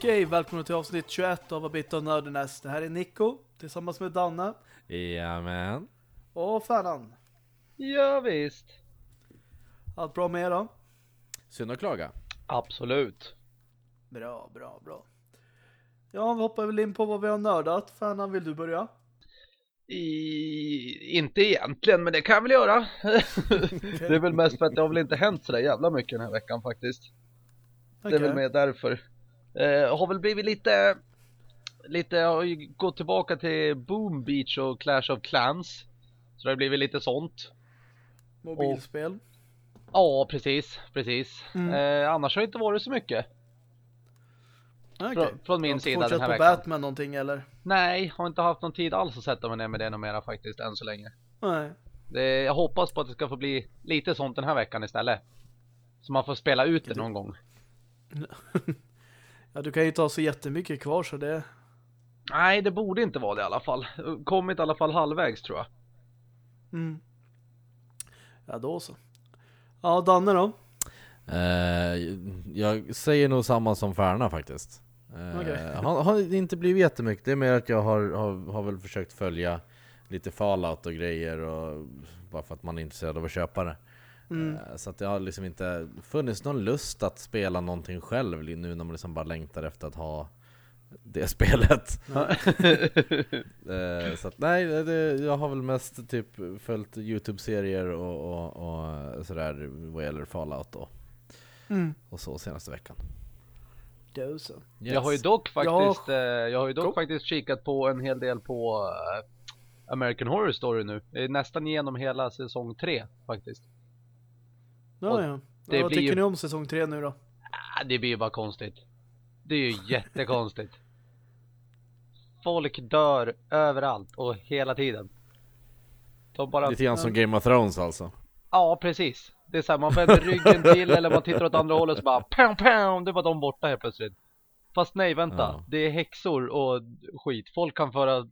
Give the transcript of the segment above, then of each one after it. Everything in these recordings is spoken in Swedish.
Okej, välkomna till avsnitt 21 av Abit och Nördernäs. Det här är Nico tillsammans med Danne Jajamän. och Fernan. Ja, visst. Allt bra med er då? Synd att klaga. Absolut. Bra, bra, bra. Ja, vi hoppar väl in på vad vi har nördat. Fernan, vill du börja? I... Inte egentligen, men det kan jag väl göra. det är väl mest för att det har väl inte hänt sådär jävla mycket den här veckan faktiskt. Det är väl mer därför. Eh, har väl blivit lite, lite, har ju gått tillbaka till Boom Beach och Clash of Clans. Så det har blivit lite sånt. Mobilspel. Ja, precis, precis. Mm. Eh, annars har det inte varit så mycket. Okej. Från, från min sida den här på veckan. Batman någonting eller? Nej, har inte haft någon tid alls att sätta mig ner med det något mera faktiskt än så länge. Nej. Det, jag hoppas på att det ska få bli lite sånt den här veckan istället. Så man får spela ut det någon gång. Ja, du kan ju inte ha så jättemycket kvar så det... Nej, det borde inte vara det i alla fall. Kommit i alla fall halvvägs tror jag. Mm. Ja, då så. Ja, Danne då? Eh, jag säger nog samma som Färna faktiskt. Eh, Okej. har, har inte blivit jättemycket, det är mer att jag har, har, har väl försökt följa lite Fallout och grejer och bara för att man är intresserad av att köpa det. Mm. Eh, så att det har liksom inte funnits någon lust att spela någonting själv nu när man liksom bara längtar efter att ha det spelet. Eh, så att nej, det, jag har väl mest typ följt Youtube-serier och, och, och sådär vad gäller Fallout och, Mm. och så senaste veckan. Då så. Jag har ju dock faktiskt, Ja. eh, jag har ju dock Go. faktiskt kikat på en hel del på eh, American Horror Story nu. Jag nästan igenom hela säsong 3 faktiskt. Ja, Och ja. det ja vad blir tycker ju- ni om säsong 3 nu då? Ah, det blir ju bara konstigt. Det är ju jättekonstigt. Folk dör överallt och hela tiden. De bara... Lite grann som Game of Thrones alltså. Ja, precis. Det är så här, man vänder ryggen till eller man tittar åt andra hållet så bara pam pam, det var de borta helt plötsligt. Fast nej, vänta. Ja. Det är häxor och skit. Folk kan föra äh,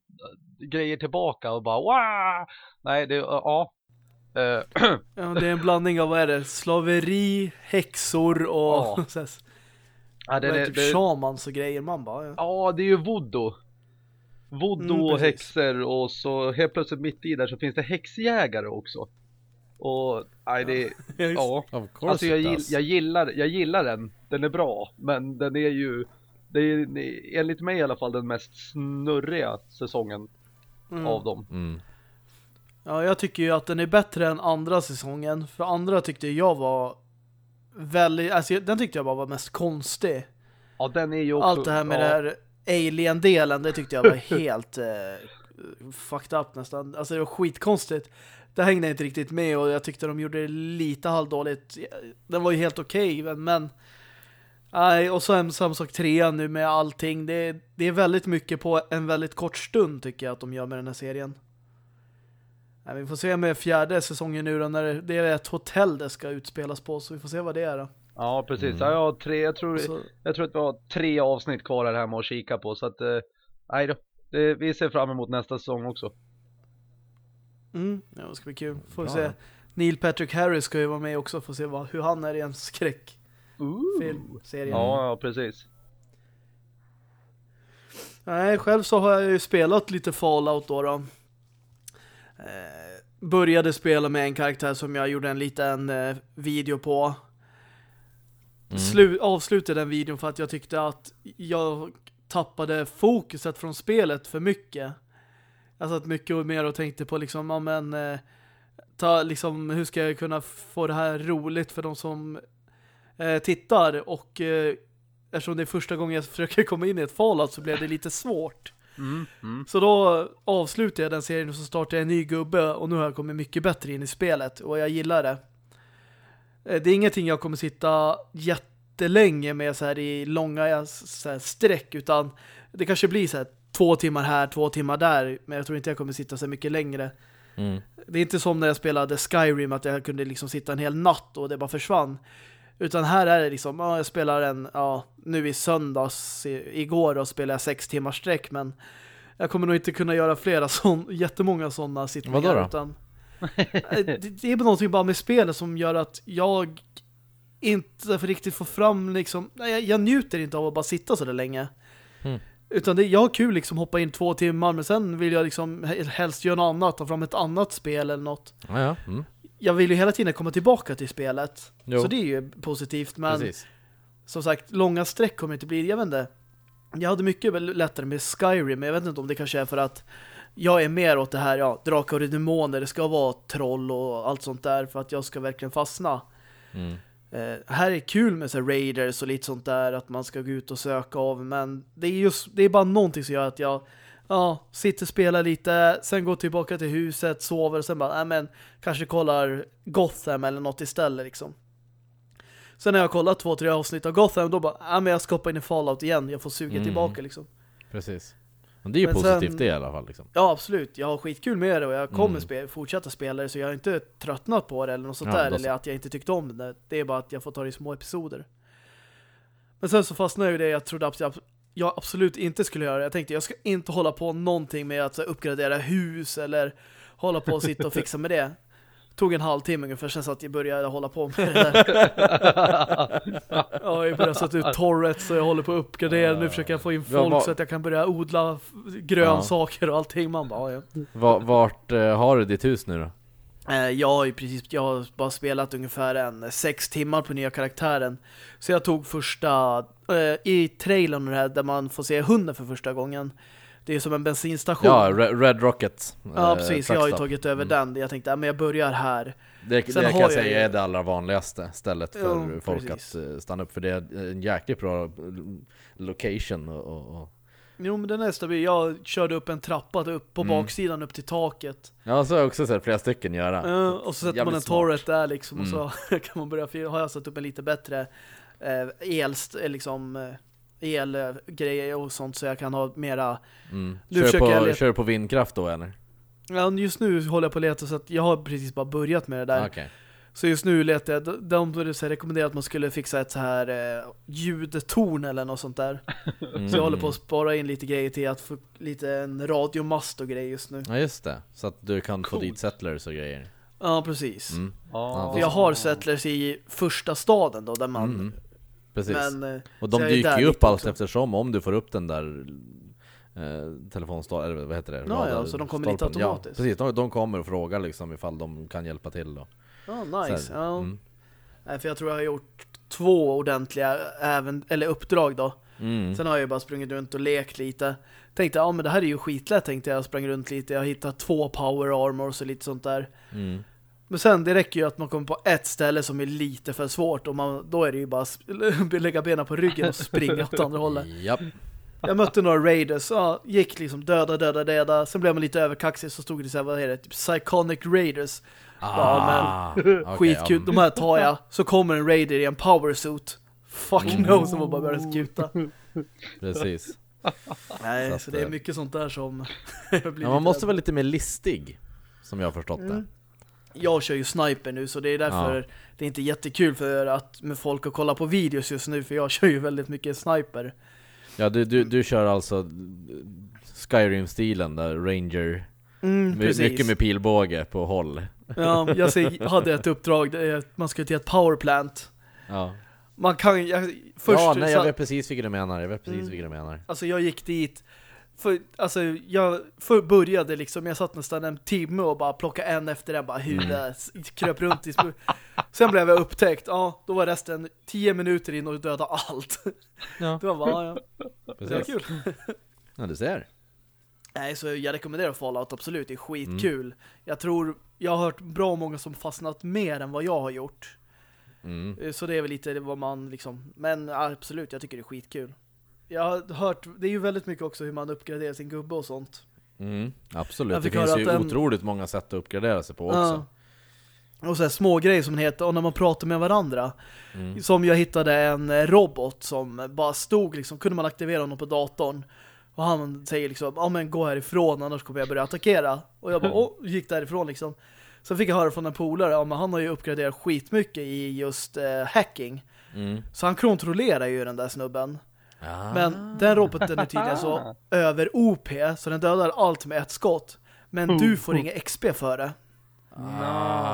grejer tillbaka och bara wow! Nej, det ja. Eh, Ja, det är en blandning av vad är det? Slaveri, häxor och Ja. ja, det, är det, typ det, shamans och grejer. Man bara, ja. ja, det är ju voodoo. Voodoo Mm, och häxor och så helt plötsligt mitt i där så finns det häxjägare också. Och nej, det Ja, ja. Alltså jag, gill, jag, gillar, jag gillar den, den är bra, men den är ju, det är enligt mig i alla fall den mest snurriga säsongen Mm. av dem. Mm. Ja, jag tycker ju att den är bättre än andra säsongen. För andra tyckte jag var väldigt, alltså den tyckte jag bara var mest konstig. Ja den är ju också, Allt det här med ja, det här alien-delen, det tyckte jag var helt eh, fucked up nästan. Alltså det var skitkonstigt. Det hängde inte riktigt med och jag tyckte de gjorde det lite halvdåligt. Den var ju helt okej, men, men nej, och så en samma sak trean nu med allting. Det, det är väldigt mycket på en väldigt kort stund tycker jag att de gör med den här serien. Nej, vi får se med fjärde säsongen nu då, när det, är ett hotell det ska utspelas på, så vi får se vad det är då. ja precis, Mm. ja, jag, har tre, jag, tror, Så, jag tror att vi har tre avsnitt kvar här hemma att kika på så att, eh, nej då, det, vi ser fram emot nästa säsong också. mm, ja, det ska bli kul. Får vi Bra. se. Neil Patrick Harris ska ju vara med också, får se vad, hur han är i en skräckfilm, Ooh. serie. Ja, ja precis. Nej, själv så har jag ju spelat lite Fallout då. då. Eh, började spela med en karaktär som jag gjorde en liten eh, video på. Mm. Slu- avslutade den videon för att jag tyckte att jag tappade fokuset från spelet för mycket. Jag satt mycket mer och tänkte på liksom, ja men eh, ta, liksom, hur ska jag kunna få det här roligt för de som eh, tittar och eh, eftersom det är första gången jag försöker komma in i ett Fallout så blev det lite svårt. Mm, mm. Så då avslutade jag den serien och så startade jag en ny gubbe och nu har jag kommit mycket bättre in i spelet och jag gillar det. Eh, Det är ingenting jag kommer sitta jättelänge med så här i långa så här, streck utan det kanske blir så här två timmar här, två timmar där men jag tror inte jag kommer sitta så mycket längre. Mm. Det är inte som när jag spelade Skyrim att jag kunde liksom sitta en hel natt och det bara försvann. Utan här är det liksom, ja, jag spelar en, ja, nu i söndags, i, igår och spelade jag sex timmar sträck, men jag kommer nog inte kunna göra flera sån, jättemånga sådana sittningar. Vadå då? Utan, Eh, det, det är någonting bara med spelet som gör att jag inte för riktigt få fram liksom, jag, jag njuter inte av att bara sitta så där länge. Mm. Utan det, jag har kul liksom hoppa in två timmar men sen vill jag liksom helst göra något annat, ta fram ett annat spel eller något. Ja, ja. Mm. Jag vill ju hela tiden komma tillbaka till spelet. Jo. Så det är ju positivt men Precis. som sagt, långa streck kommer inte bli, jag vet inte. Jag hade mycket lättare med Skyrim, men jag vet inte om det kanske är för att jag är mer åt det här, ja, drakar och demoner, det ska vara troll och allt sånt där för att jag ska verkligen fastna. Mm. Eh, här är kul med så här raiders och lite sånt där, att man ska gå ut och söka av, men det är just, det är bara någonting som gör att jag ja, sitter och spelar lite, sen går tillbaka till huset, sover och sen bara, nej men, kanske kollar Gotham eller något istället liksom. Sen när jag kollat två, tre avsnitt av Gotham, då bara, nej men jag ska hoppa in i Fallout igen, jag får suga Mm. tillbaka liksom. Precis. Men det är ju Men positivt sen- det i alla fall liksom. Ja, absolut. Jag har skitkul med det och jag kommer Mm. spe fortsätta spela det så jag har inte tröttnat på det eller något sånt Ja, där då eller att jag inte tyckte om det. Det är bara att jag får ta det i små episoder. Men sen så fastnade jag i det jag trodde att jag, absolut inte skulle göra. Jag tänkte jag ska inte hålla på någonting med att så, uppgradera hus eller hålla på och sitta och fixa med det. Tog en halvtimme ungefär sen så att jag började hålla på med det där. Ja, jag börjar sätta ut torrets och jag håller på att uppgradera. Nu försöker jag få in Ja, folk vad- så att jag kan börja odla grönsaker och allting. Man bara, ja. Va- Vart eh, har du ditt hus nu då? Eh, Jag har ju precis, jag har bara spelat ungefär en sex timmar på nya karaktären. Så jag tog första, eh, i trailern det här, där man får se hunden för första gången. Det är som en bensinstation. Ja, Re- Red Rocket. Ja, eh, precis. Jag har ju tagit över Mm. den. Jag tänkte, ja, men jag börjar här. Det, det Sen kan har jag säga är det allra vanligaste stället för Jo, folk precis. att eh, stanna upp För det är en jäkligt bra location och, och. Jo, men den är stabil. Jag körde upp en trappa upp på Mm. baksidan upp till taket. Ja, så har jag också sett flera stycken göra Eh, och så sätter man en smart. Mm. torret där liksom. Och så kan man börja fyra. Har jag satt upp en lite bättre eh, el, liksom, eh, elgrejer och sånt så jag kan ha mera mm. Nu kör, på, leta- kör på vindkraft då eller? Ja, just nu håller jag på att leta så att jag har precis bara börjat med det där. Okej Så just nu letar jag, de- de så att man skulle fixa ett så här eh, ljudtorn eller något sånt där. Mm. Så jag håller på att spara in lite grejer till att få lite en radiomast och grejer just nu. Ja just det, så att du kan få Coolt. dit settlers och grejer Ja, precis. mm. Ja. För jag har settlers i första staden då, där man... Mm. Precis, Men, eh, och de dyker ju upp allt också. eftersom om du får upp den där eh, telefonstolpen, eller vad heter det? Ja, ja, så de kommer lite automatiskt. Ja, precis, de, de kommer och frågar liksom ifall de kan hjälpa till då Ja, Så nice. här, Ja. mm. Nej, för jag tror jag har gjort två ordentliga även, eller uppdrag då. Mm. Sen har jag ju bara sprungit runt och lekt lite. Tänkte, ja men det här är ju skitlätt tänkte jag. Sprang runt lite, jag hittat två power armors och lite sånt där. Mm. Men sen, det räcker ju att man kommer på ett ställe som är lite för svårt och man, då är det ju bara att lägga benen på ryggen och springa åt andra hållet. Japp. Jag mötte några raiders, ja, gick liksom döda, döda, döda. Sen blev man lite överkaxig så stod det så här, vad heter det? Typ Psychonic Raiders. Ah, okej, Skitkul, ja. de här tar jag. Så kommer en raider i en power suit. Fuck Mm. no, som bara börjar skuta. Precis Nej, Så så, det är eh, mycket sånt där som ja, Man måste vara lite mer listig Som jag har förstått det Mm. Jag kör ju sniper nu så det är därför Ja. det är inte jättekul för att med folk att kolla på videos just nu för jag kör ju väldigt mycket sniper. Ja du, du, du kör alltså Skyrim-stilen där Ranger Mm, My- precis. Mycket med pilbåge på håll Ja, jag ser, hade ett uppdrag där man skulle till ett powerplant. Ja, Man kan jag, först ja nej jag vet precis vilket du menar, jag vet precis Mm. vilket du menar Alltså jag gick dit för, alltså jag för började liksom, jag satt nästan en timme och bara plockade en efter en, bara Mm. huvudet, kröp runt i Sen blev jag upptäckt, ja, då var resten tio minuter in och döda allt. Ja, Det var bara, ja, det var precis kul. Ja du ser Nej, så jag rekommenderar Fallout absolut, det är skitkul. Mm. Jag tror, jag har hört bra många som fastnat mer än vad jag har gjort. mm. Eh, Så det är väl lite vad man liksom, men ja, absolut, jag tycker det är skitkul. Jag har hört, det är ju väldigt mycket också hur man uppgraderar sin gubbe och sånt. Mm. Absolut, det finns ju en- otroligt många sätt att uppgradera sig på också Och så här små grejer som heter, och när man pratar med varandra. mm. Som jag hittade en eh, robot som bara stod liksom, kunde man aktivera honom på datorn. Och han säger liksom, ja men gå härifrån annars kommer jag börja attackera. Och jag bara, åh, gick därifrån liksom. Sen fick jag höra från en polare, ja men han har ju uppgraderat skitmycket i just eh, hacking. Mm. Så han kontrollerar ju den där snubben. Ah. Men den roboten är tydligen så över OP så den dödar allt med ett skott. Men Mm. du får inga XP för det.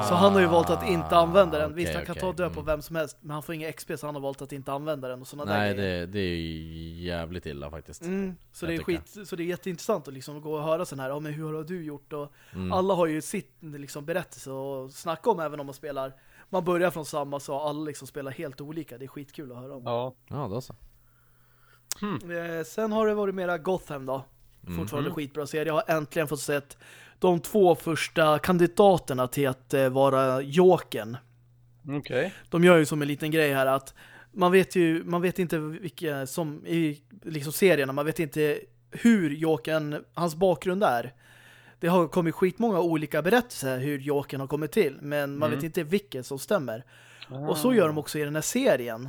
Så han har ju valt att inte använda den. Visst, okej, han kan okej. ta död på vem som helst, men han får inga XP så han har valt att inte använda den och där Nej, grejer. det, det är ju jävligt illa faktiskt. Mm, så, det är tycker. skit, så det är jätteintressant att liksom gå och höra sån här, ja men hur har du gjort? Och Mm. alla har ju sitt liksom, berättelse att snacka om även om man spelar, man börjar från samma så alla liksom spelar helt olika. Det är skitkul att höra om. Ja. Ja, då så. Eh, sen har det varit mera Gotham då. Mm. Fortfarande skitbra serie. Jag har äntligen fått sett de två första kandidaterna till att eh, vara Jokern. Okej. De gör ju som en liten grej här att man vet ju, man vet inte vilka som i liksom serierna, man vet inte hur Jokern, hans bakgrund är. Det har kommit skitmånga olika berättelser hur Jokern har kommit till, men man Mm. vet inte vilket som stämmer. Och så gör de också i den här serien.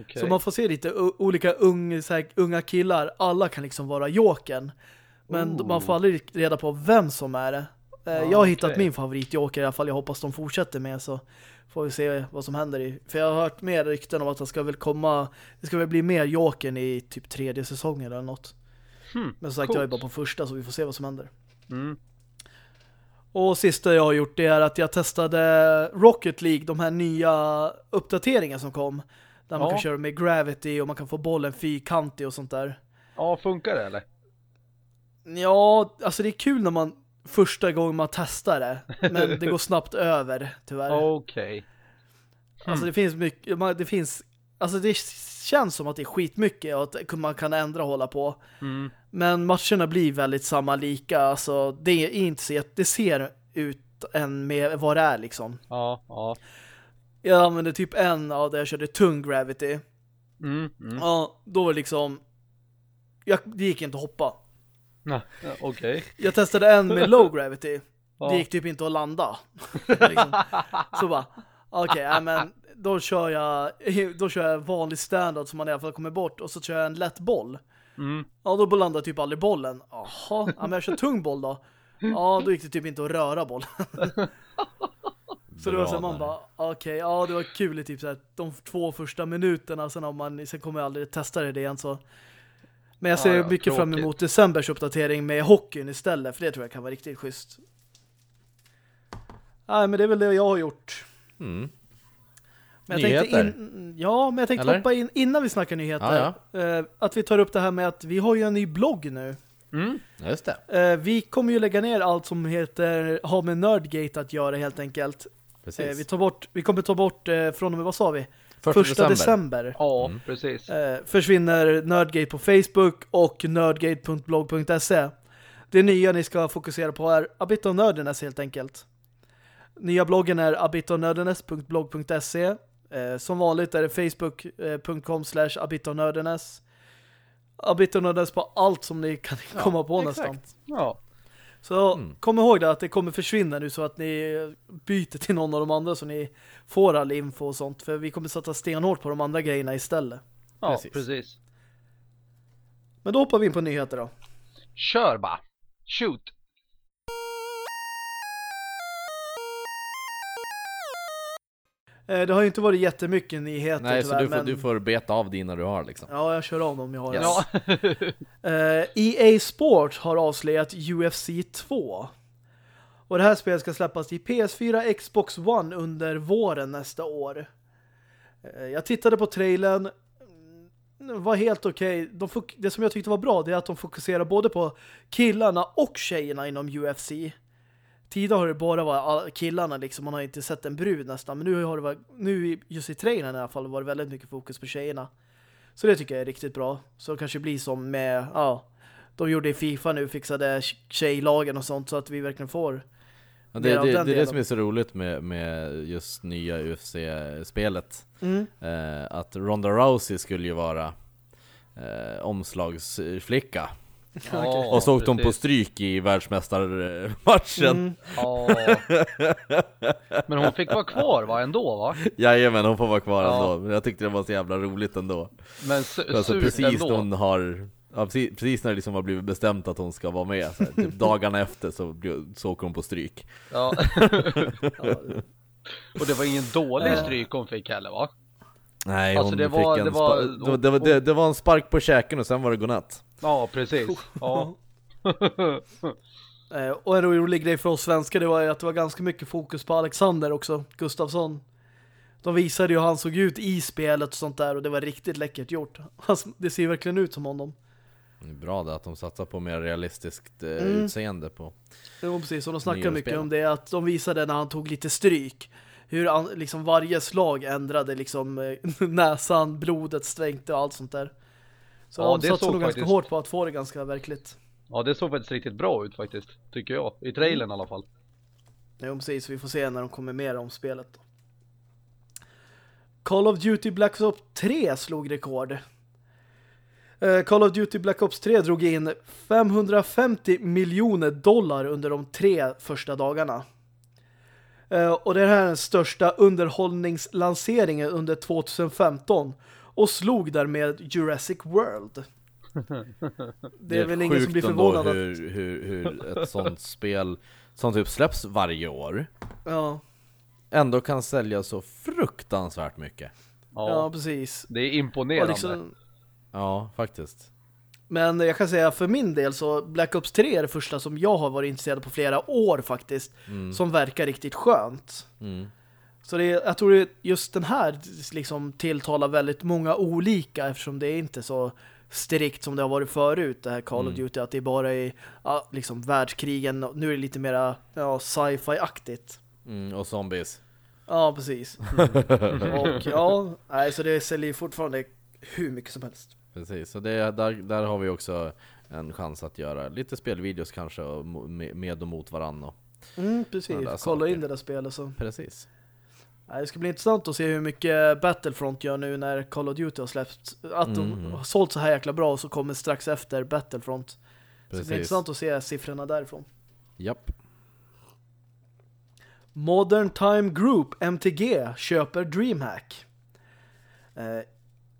Okej. Så man får se lite olika ung, här, unga killar. Alla kan liksom vara Jokern. Men Ooh. man får aldrig reda på vem som är det. Ah, jag har hittat okej. min favoritjoker i alla fall. Jag hoppas de fortsätter med så får vi se vad som händer. I. För jag har hört mer rykten om att det ska väl komma det ska väl bli mer Jokern i typ tredje säsongen eller något. Hmm, Men som sagt, jag är bara på första så vi får se vad som händer. Mm. Och sista jag har gjort det är att jag testade Rocket League, de här nya uppdateringarna som kom. Där man Ja. kan köra med Gravity och man kan få bollen fyrkantig och sånt där. Ja, funkar det eller? Ja, alltså det är kul när man första gången man testar det. Men det går snabbt över, tyvärr. Okej. Alltså det finns mycket, det finns, alltså det känns som att det är skitmycket och att man kan ändra och hålla på. Mm. Men matcherna blir väldigt samma lika, alltså det är inte så, det ser ut än med vad det är liksom. Ja, ja. Jag använde typ en av där jag körde tung gravity. Mm. Mm. Ja, då var det liksom jag, det gick inte att hoppa. Ja, Okej. Jag testade en med low gravity. Ja. Det gick typ inte att landa. liksom. Så bara, okej, ja, men då kör jag då kör jag vanlig standard som man i alla fall kommer bort och så kör jag en lätt boll. Mm. Ja, då landar typ aldrig bollen. Jaha, ja, men jag kör tung boll då. Ja, då gick det typ inte att röra bollen. Så det var så man bara, okej, ja det var kul i typ så här, de två första minuterna, sen, om man, sen kommer jag aldrig testa det igen så. Men jag ser Ja, ja, mycket fram tråkigt. emot decembers uppdatering med hockeyn istället, för det tror jag kan vara riktigt schysst. Nej, men det är väl det jag har gjort. Mm. Men jag tänkte Nyheter? in, ja, men jag tänkte Eller? hoppa in innan vi snackar nyheter. eh, att vi tar upp det här med att vi har ju en ny blogg nu. Mm. Ja, just det. Eh, vi kommer ju lägga ner allt som heter har med Nerdgate att göra helt enkelt. Precis. Eh, vi, tar bort, vi kommer ta bort eh, från och med, vad sa vi? Första Första december. Ja, Mm. precis. Eh, försvinner Nerdgate på Facebook och nerdgate.blog.se. Det nya ni ska fokusera på är A Bit of Nerdiness helt enkelt. Nya bloggen är abitonerdiness.blog.se eh, Som vanligt är det facebook.com slash abitonerdiness Abitonerdiness på allt som ni kan Ja, komma på exakt. nästan. Ja. Så Mm. kom ihåg det att det kommer försvinna nu så att ni byter till någon av de andra så ni får all info och sånt. För vi kommer sätta stenhårt på de andra grejerna istället. Ja, Precis. precis. Men då hoppar vi in på nyheter då. Kör bara. Shoot. Det har ju inte varit jättemycket nyheter Nej, så tyvärr, du får, men... du får beta av dina du har liksom. Ja, jag kör om dem jag har. Yes. Ja. Eh, EA Sport har avslöjat UFC 2. Och det här spelet ska släppas till PS4, Xbox One under våren nästa år. Eh, jag tittade på trailern. Mm, Det var helt okej. De fok- Det som jag tyckte var bra det är att de fokuserar både på killarna och tjejerna inom UFC. Tidigare har det bara varit killarna liksom. Man har inte sett en brud nästan. Men nu har det varit, nu just i trailern i alla fall var det väldigt mycket fokus på tjejerna. Så det tycker jag är riktigt bra. Så det kanske blir som med, ja, de gjorde i FIFA nu, fixade tjejlagen och sånt så att vi verkligen får. Ja, det, av det, det är det som är så roligt med, med just nya UFC-spelet. Mm. Eh, att Ronda Rousey skulle ju vara eh, omslagsflicka. Ja, och så åkte hon på stryk i världsmästarmatchen. Mm. Ja. Men hon fick vara kvar va, ändå va? Jajamän, hon får vara kvar Ja. ändå. Men jag tyckte det var så jävla roligt ändå. Men Alltså surt precis ändå. hon har Ja, precis, precis när det liksom har blivit bestämt att hon ska vara med, så här, typ dagarna efter så, så åker hon på stryk. Ja. Och det var ingen dålig stryk hon fick heller va? Nej, Alltså, hon det var- fick en det var- spa- det, var- det, var- det, det var en spark på käken och sen var det godnatt. Ja, precis. Ja. Eh, och en rolig grej för oss svenskar det var ju att det var ganska mycket fokus på Alexander också, Gustafsson. De visade ju hur han såg ut i spelet och sånt där och det var riktigt läckert gjort. Alltså, det ser verkligen ut som honom. Det är bra det att de satsar på mer realistiskt eh, Mm. utseende på. Jo, precis. Och de snackar mycket spel. om det att de visade när han tog lite stryk. Hur han, liksom varje slag ändrade liksom eh, näsan, blodet stränkte och allt sånt där. Så Ja, de satsade nog ganska faktiskt- hårt på att få det ganska verkligt. Ja det såg faktiskt riktigt bra ut faktiskt, tycker jag. I trailern i alla fall. Jo, precis. Vi får se när de kommer mer om spelet. Då. Call of Duty Black Ops 3 slog rekord. Eh, Call of Duty Black Ops 3 drog in 550 miljoner dollar under de tre första dagarna. Eh, Och det här är den största underhållningslanseringen under 2015 och slog därmed Jurassic World. Det är, väl ingen som blir förvånad. att- hur, hur, hur ett sånt spel som typ släpps varje år Ja, ändå kan sälja så fruktansvärt mycket. Ja, ja, precis. det är imponerande. liksom, Ja, faktiskt. Men jag kan säga för min del så Black Ops 3 är det första som jag har varit intresserad på flera år faktiskt. Som verkar riktigt skönt. Mm. Så det, är- jag tror det, just den här liksom tilltalar väldigt många olika eftersom det är inte så strikt som det har varit förut det här Call of Duty att det bara är ja, liksom världskrigen och nu är det lite mera ja, sci-fi-aktigt. Mm, och zombies. Ja, precis. och ja, nej, så det säljer fortfarande hur mycket som helst. Precis, så det, där, där har vi också en chans att göra lite spelvideos kanske med, och mot varandra. Mm, precis. Kolla saker. in det där spelet så. Precis. Det ska bli intressant att se hur mycket Battlefront gör nu när Call of Duty har släppts. Att de Mhm. har sålt så här jäkla bra och så kommer strax efter Battlefront. Så det blir Precis. intressant att se siffrorna därifrån. Japp. Modern Time Group, MTG, köper DreamHack. Eh,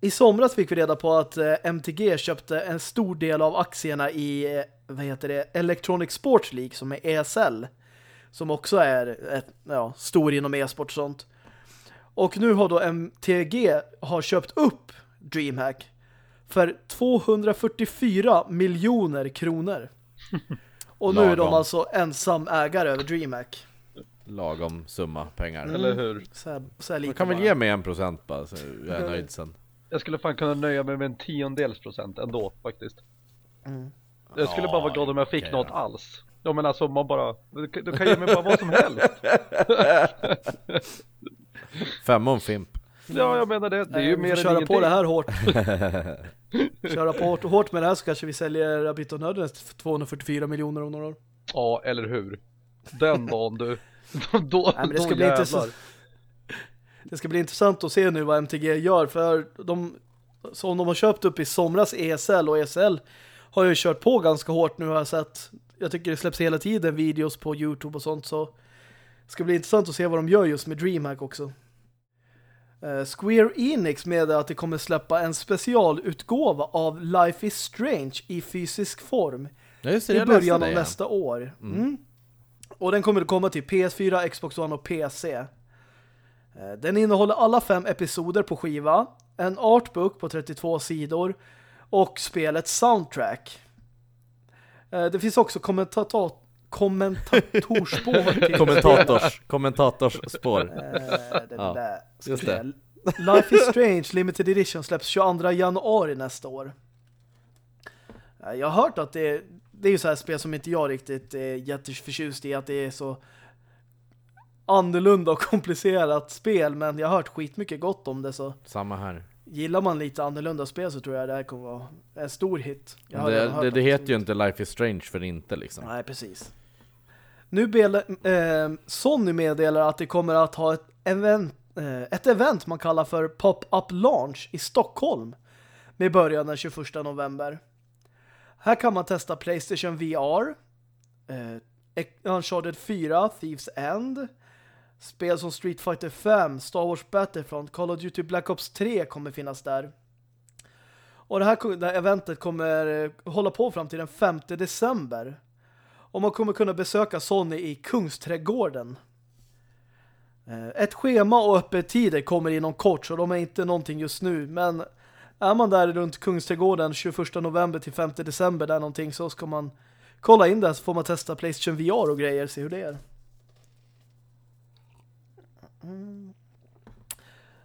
I somras fick vi reda på att eh, MTG köpte en stor del av aktierna i eh, vad heter det, Electronic Sports League som är ESL. Som också är ett, ja, stor inom e-sport och sånt. Och nu har då MTG har köpt upp DreamHack för 244 miljoner kronor. Och nu är de alltså ensam ägare över DreamHack. Lagom summa pengar. Mm. Eller hur? Så här, så här lite Man kan väl bara. ge mig en procent bara så jag är nöjd sen. Jag skulle fan kunna nöja mig med en tiondels procent ändå faktiskt. Mm. Jag skulle bara vara glad om jag fick okej något då. alls. Ja men alltså man bara, du, kan- du kan ge mig bara vad som helst. Femma om Fimp. Ja jag menar det, det är ju mer än köra ingenting. på det här hårt. köra på hårt, hårt med det här så kanske vi säljer Rabbit och Nördens för 244 miljoner om några år. Ja eller hur. Den dagen du. Då, Nej, men det ska då bli intressant. Det ska bli intressant att se nu vad MTG gör för de som de har köpt upp i somras ESL och ESL har ju kört på ganska hårt nu har jag sett. Jag tycker det släpps hela tiden videos på Youtube och sånt så ska bli intressant att se vad de gör just med DreamHack också. Eh, Square Enix med att det kommer släppa en specialutgåva av Life is Strange i fysisk form Ja just det, i början av nästa år. Mm. Och den kommer att komma till PS4, Xbox One och PC. Eh, Den innehåller alla fem episoder på skiva, en artbook på 32 sidor och spelets soundtrack. Eh, Det finns också kommentator kommentatorspår Kommentators, kommentators-spår. Eh, det Ja, där. Just det. Life is Strange Limited Edition släpps 22 januari nästa år. Eh, Jag har hört att det, det är ju så här spel som inte jag riktigt är jätteförtjust i, att det är så annorlunda och komplicerat spel, men jag har hört skitmycket gott om det, så Samma här. Gillar man lite annorlunda spel så tror jag det här kommer vara en stor hit. Jag har Det, det, heter ju inte Life is Strange för inte liksom. Nej, precis. Nu bel, eh, Sony meddelar att det kommer att ha ett event, eh, ett event man kallar för Pop-Up Launch i Stockholm med början den 21 november. Här kan man testa PlayStation VR, eh, Uncharted 4, Thieves End, spel som Street Fighter 5, Star Wars Battlefront, Call of Duty Black Ops 3 kommer finnas där. Och det här, det här eventet kommer eh, hålla på fram till den 5 december. Och man kommer kunna besöka Sony i Kungsträdgården. Eh, ett schema och öppettider kommer inom kort så de är inte någonting just nu. Men är man där runt Kungsträdgården 21 november till 5 december där någonting så ska man kolla in det så får man testa Playstation VR och grejer, se hur det är. Mm.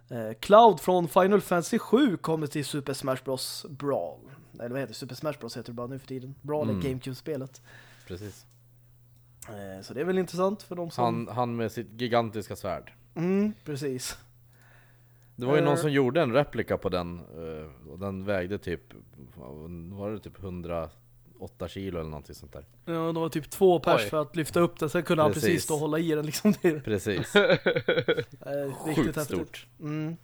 Eh, Cloud från Final Fantasy 7 kommer till Super Smash Bros. Brawl. Eller vad heter det? Super Smash Bros heter det bara nu för tiden. Brawl är Mm. Gamecube-spelet. Precis. Eh, så det är väl intressant för de som... Han, han med sitt gigantiska svärd. Mm, precis. Det var ju någon Eh. som gjorde en replika på den och den vägde typ, var det typ 108 kilo eller någonting sånt där. Ja, de var typ två pers Oj. för att lyfta upp den. Sen kunde han Precis. precis stå och hålla i den liksom. Det är Precis. eh, riktigt Sjukt häftigt. stort. Mm.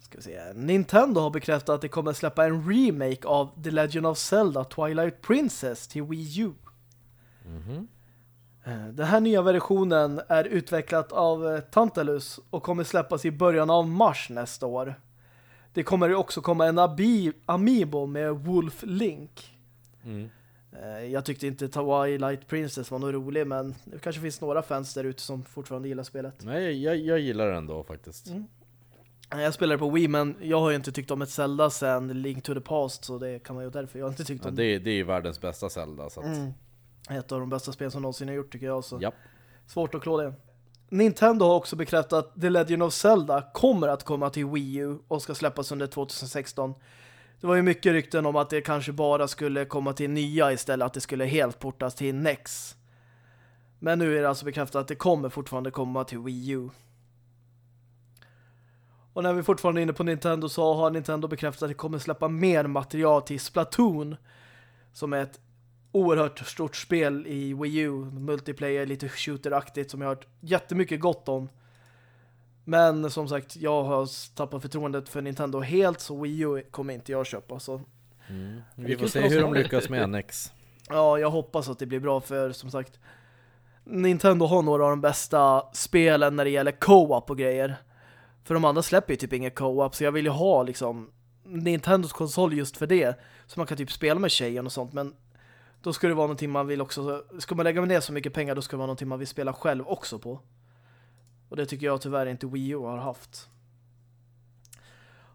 Ska vi se. Nintendo har bekräftat att det kommer att släppa en remake av The Legend of Zelda Twilight Princess till Wii U. Mhm. Eh, Den här nya versionen är utvecklat av eh, Tantalus och kommer släppas i början av mars nästa år. Det kommer ju också komma en abi- Amiibo med Wolf Link. Mm. Eh, Jag tyckte inte Twilight Princess var något rolig men det kanske finns några fans där ute som fortfarande gillar spelet. Nej, jag, jag gillar den ändå faktiskt. Mm. Eh, Jag spelar på Wii men jag har ju inte tyckt om ett Zelda sen Link to the Past så det kan man ju därför jag har inte tyckt Ja, om det, det är ju världens bästa Zelda så att, Mm. Ett av de bästa spel som någonsin har gjort tycker jag så. japp. Svårt att klå det. Nintendo har också bekräftat att The Legend of Zelda kommer att komma till Wii U och ska släppas under 2016. Det var ju mycket rykten om att det kanske bara skulle komma till nya istället, att det skulle helt portas till NEX. Men nu är det alltså bekräftat att det kommer fortfarande komma till Wii U. Och när vi fortfarande är inne på Nintendo så har Nintendo bekräftat att det kommer släppa mer material till Splatoon som är ett oerhört stort spel i Wii U. Multiplayer, lite shooteraktigt som jag har hört jättemycket gott om. Men som sagt, jag har tappat förtroendet för Nintendo helt så Wii U kommer inte jag köpa. Så Mm. Vi får se hur de lyckas med NX. ja, jag hoppas att det blir bra för som sagt Nintendo har några av de bästa spelen när det gäller co-op och grejer. För de andra släpper ju typ inget co-op så jag vill ju ha liksom Nintendos konsol just för det. Så man kan typ spela med tjejen och sånt men då ska det vara någonting man vill också ska man lägga ner så mycket pengar då ska det vara någonting man vill spela själv också på. Och det tycker jag tyvärr inte Wii U har haft.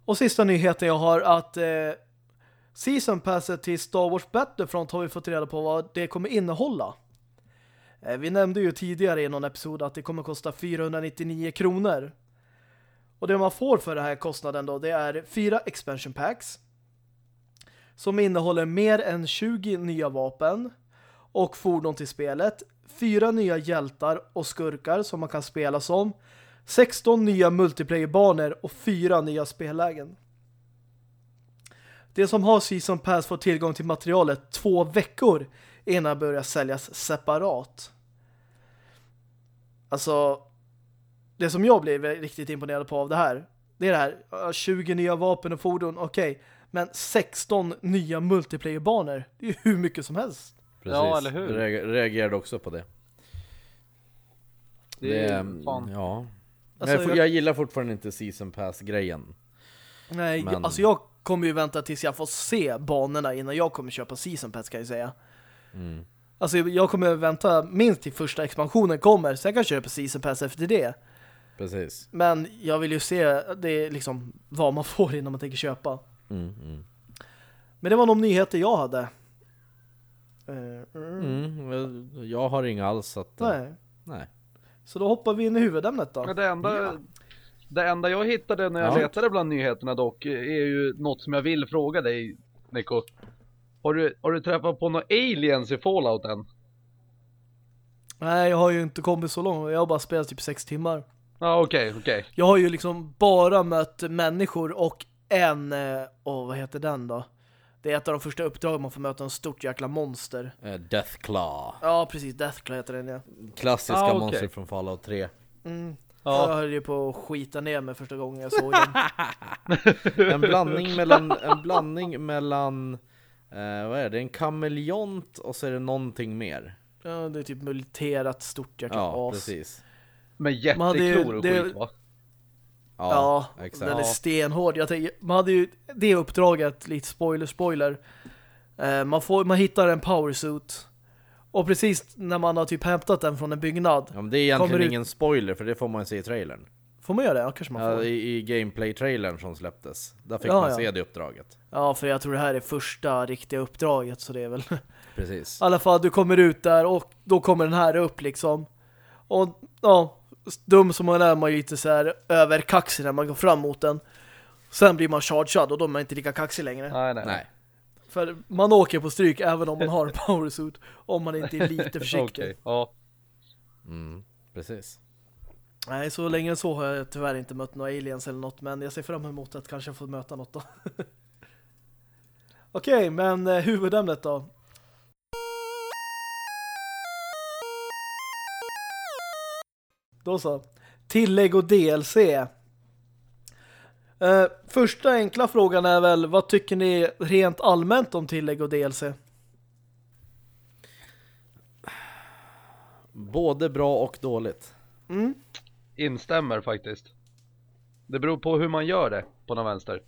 Och sista nyheten jag har att eh, Season Passet till Star Wars Battlefront har vi fått reda på vad det kommer innehålla. Eh, Vi nämnde ju tidigare i någon episod att det kommer kosta 499 kronor. Och det man får för den här kostnaden då, det är fyra expansion packs som innehåller mer än 20 nya vapen och fordon till spelet, fyra nya hjältar och skurkar som man kan spela som, 16 nya multiplayerbanor och fyra nya spellägen. Det som har Season Pass får tillgång till materialet två veckor innan det börjar säljas separat. Alltså, det som jag blev riktigt imponerad på av det här, det är det här, 20 nya vapen och fordon, okej. Men 16 nya multiplayerbanor, det är ju hur mycket som helst. Precis. Ja, eller hur? Jag reager- reagerade också på det. Det är mm, fan. Ja. Alltså, jag, jag- jag gillar fortfarande inte Season Pass-grejen. Nej, Men- alltså jag kommer ju vänta tills jag får se banorna innan jag kommer köpa Season Pass kan jag säga. Mm. Alltså jag kommer vänta minst till första expansionen kommer, sen kan jag köpa Season Pass efter det. Precis. Men jag vill ju se det liksom vad man får innan man tänker köpa. Mm, mm. Men det var de nyheter jag hade. Eh, mm. Mm, jag har inga alls att, eh, Nej. nej. Så då hoppar vi in i huvudämnet då. Men det enda, det enda jag hittade när jag Ja. letade bland nyheterna dock är ju något som jag vill fråga dig Nico. Har du, har du träffat på några aliens i Fallout än? Nej, jag har ju inte kommit så långt. Jag har bara spelat typ sex timmar. Ja okej, okej. Jag har ju liksom bara mött människor och en, eh, åh vad heter den då? Det är ett av de första uppdragen man får möta en stort jäkla monster. Eh, Deathclaw. Ja, precis. Deathclaw heter den, ja. Klassiska Ah, okej. monster från Fallout 3. Mm. Ja. Jag höll ju på att skita ner mig första gången jag såg den. En blandning mellan, en blandning mellan, eh, vad är det? En kameleont och så är det någonting mer. Ja, det är typ multerat stort jäkla Ja, as. precis. Med jätteklor och det- skit va? Ja, Ja, exakt. den är stenhård. Jag tänker, man hade ju det uppdraget, lite spoiler, spoiler. Eh, man, får, man hittar en powersuit. Och precis när man har typ hämtat den från en byggnad. Ja, men det är egentligen Kommer ut- ingen spoiler för det får man se i trailern. Får man göra det? Ja, kanske man får. Ja, Ja, i, I gameplay-trailern som släpptes. Där fick Ja, man ja. se det uppdraget. för jag tror det här är första riktiga uppdraget så det är väl... Precis. I alla fall, du kommer ut där och då kommer den här upp liksom. Och ja, dum som man är man ju lite så här överkaxig när man går fram mot den. Sen blir man chargead och då är man inte lika kaxig längre. Nej, nej. Nej. För man åker på stryk även om man har en powersuit. Om man inte är lite försiktig. Okej, ja. Mm, precis. Nej, så länge än så har jag tyvärr inte mött några aliens eller något. Men jag ser fram emot att kanske få möta något då. Okej, men eh, huvudämnet då? Då så. Tillägg och DLC. Eh, första enkla frågan är väl, vad tycker ni rent allmänt om tillägg och DLC? Både bra och dåligt. Mm. Instämmer faktiskt. Det beror på hur man gör det på den vänster.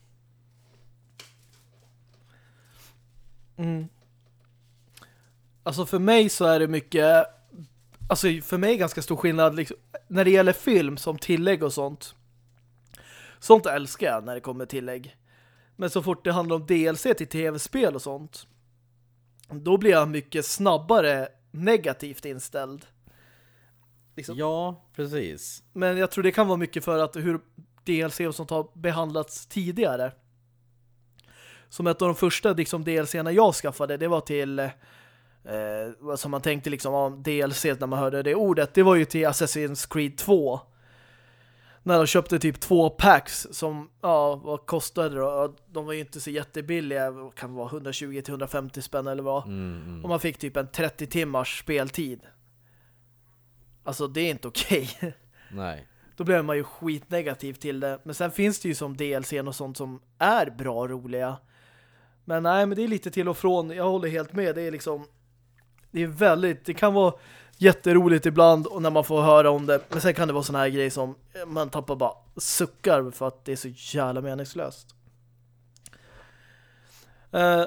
Mm. Alltså för mig så är det mycket Alltså för mig ganska stor skillnad liksom, När det gäller film som tillägg och sånt Sånt älskar jag när det kommer tillägg Men så fort det handlar om DLC till tv-spel och sånt Då blir jag mycket snabbare negativt inställd Liksom. Ja, precis. Men jag tror det kan vara mycket för att hur DLC och sånt har behandlats tidigare. Som ett av de första liksom, DLC-erna jag skaffade, det var till eh, som man tänkte liksom om DLC när man hörde det ordet. Det var ju till Assassin's Creed 2. När de köpte typ två packs som, ja, vad kostade då? De var ju inte så jättebilliga, kan vara 120-150 spänn eller vad. Mm, mm. Och man fick typ en 30 timmars speltid. Alltså det är inte okej. Nej. Då blir man ju skitnegativ till det. Men sen finns det ju som DLC och sånt som är bra roliga. Men nej, men det är lite till och från. Jag håller helt med. Det är liksom det är väldigt, det kan vara jätteroligt ibland och när man får höra om det. Men sen kan det vara sån här grejer som man tappar bara suckar för att det är så jävla meningslöst. Eh,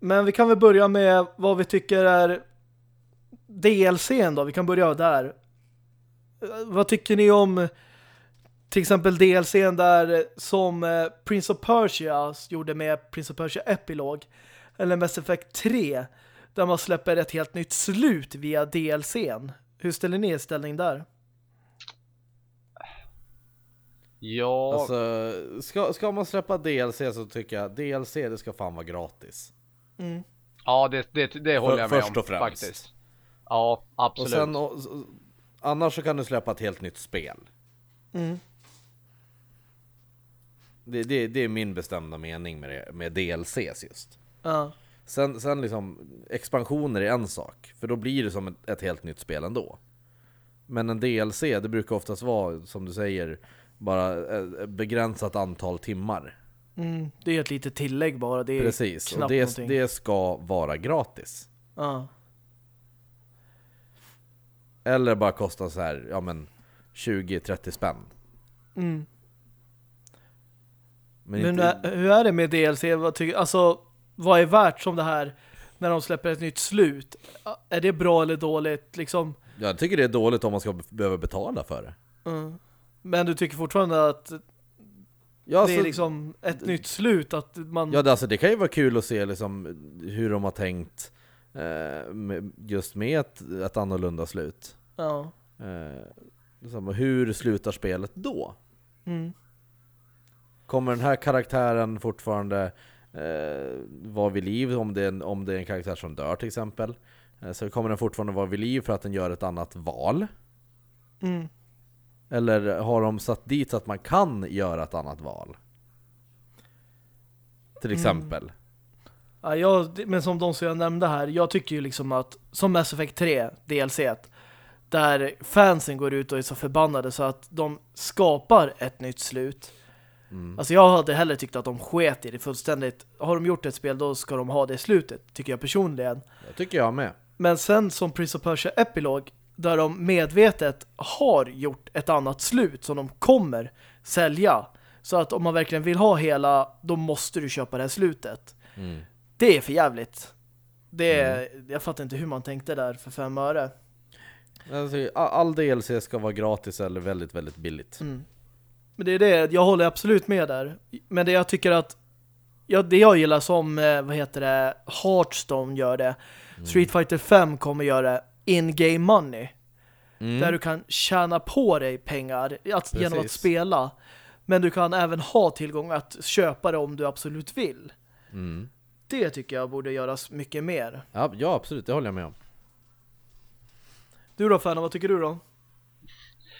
men vi kan väl börja med vad vi tycker är DLCn då. Vi kan börja där. Eh, vad tycker ni om till exempel DLCn där som eh, Prince of Persia gjorde med Prince of Persia Epilog eller Mass Effect 3 där man släpper ett helt nytt slut via DLCn. Hur ställer ni er ställning där? Ja, Alltså, ska, ska man släppa DLC så tycker jag DLC det ska fan vara gratis. Mm. ja det, det, det håller jag med först om och främst. faktiskt. Ja, Och absolut. sen, och, annars så kan du släppa ett helt nytt spel. Mm. Det, det, det är min bestämda mening med, det, med DLCs just. Ja. Sen, sen liksom, expansioner är en sak, för då blir det som ett, ett helt nytt spel ändå. Men en DLC, det brukar oftast vara, som du säger, bara ett begränsat antal timmar. Mm. Det är ett litet tillägg bara. Det är Precis, och det, någonting. det ska vara gratis. Ja. Eller bara kosta så här, ja men 20-30 spänn. Mm. Men, Men inte, hur är- hur är det med DLC? Vad tycker, alltså, vad är värt som det här när de släpper ett nytt slut? Är det bra eller dåligt? Liksom, jag tycker det är dåligt om man ska be- behöva betala för det. mm. Men du tycker fortfarande att Ja, det är alltså, liksom ett nytt slut? Att man... ja det, alltså, det kan ju vara kul att se liksom, hur de har tänkt eh, med, just med ett, ett annorlunda slut. ja. Eh, liksom, hur slutar spelet då? Mm. Kommer den här karaktären fortfarande eh, vara vid liv om det, är en, om det är en karaktär som dör till exempel? Eh, så kommer den fortfarande vara vid liv för att den gör ett annat val? Mm. Eller har de satt dit så att man kan göra ett annat val? Till exempel. Ja, jag, men som de som jag nämnde här, jag tycker ju liksom att som Mass Effect 3, DLC 1, där fansen går ut och är så förbannade så att de skapar ett nytt slut. Mm. Alltså jag hade hellre tyckt att de sket i det fullständigt. Har de gjort ett spel, då ska de ha det slutet, tycker jag personligen. Det tycker jag med. Men sen som Prince of Persia Epilog, där de medvetet har gjort ett annat slut som de kommer sälja. Så att om man verkligen vill ha hela, då måste du köpa det här slutet. Mm. Det är för jävligt. Det är, Jag fattar inte hur man tänkte där för fem öre. Alltså, all all DLC ska vara gratis eller väldigt, väldigt billigt. Mm. Men det är det, jag håller absolut med där. Men det jag tycker att ja, det jag gillar som, eh, vad heter det, Hearthstone gör det. Street Fighter 5 kommer göra in-game money. Mm. Där du kan tjäna på dig pengar att, genom att spela. Men du kan även ha tillgång att köpa det om du absolut vill. Mm. Det tycker jag borde göras mycket mer. Ja, ja, absolut, det håller jag med om. Du då, Fanna, vad tycker du då?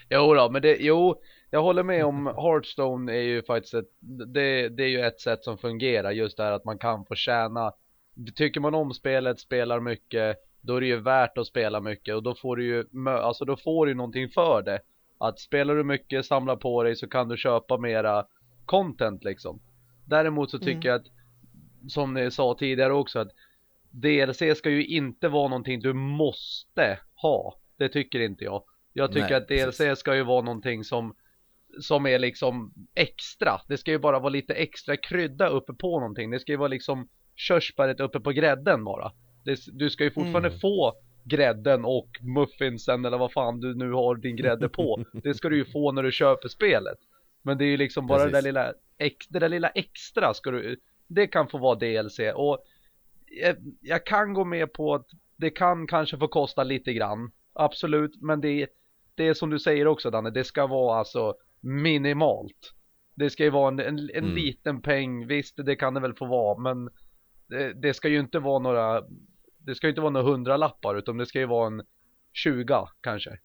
Jo då, men det, jo, jag håller med om Hearthstone är ju faktiskt ett, det, det är ju ett sätt som fungerar just det här att man kan få tjäna. Tycker man om spelet, spelar mycket, då är det ju värt att spela mycket och då får du ju, alltså då får du någonting för det. Att spelar du mycket, samlar på dig så kan du köpa mera content liksom. Däremot så tycker Mm. jag att, som ni sa tidigare också, att DLC ska ju inte vara någonting du måste ha. Det tycker inte jag. Jag tycker Nej, att DLC precis. ska ju vara någonting som som är liksom extra. Det ska ju bara vara lite extra krydda uppe på någonting. Det ska ju vara liksom körsbäret uppe på grädden bara. Det, du ska ju fortfarande Mm. få grädden och muffinsen eller vad fan du nu har din grädde på. Det ska du ju få när du köper spelet. Men det är ju liksom bara det där, lilla, ex, det där lilla extra ska du, det kan få vara DLC. Och jag, jag kan gå med på att det kan kanske få kosta lite grann. Absolut, men det, det är som du säger också Danne, det ska vara alltså minimalt. Det ska ju vara en, en, en Mm. liten peng, visst det kan det väl få vara, men det, det ska ju inte vara några, det ska ju inte vara några hundralappar utan det ska ju vara en 20 kanske.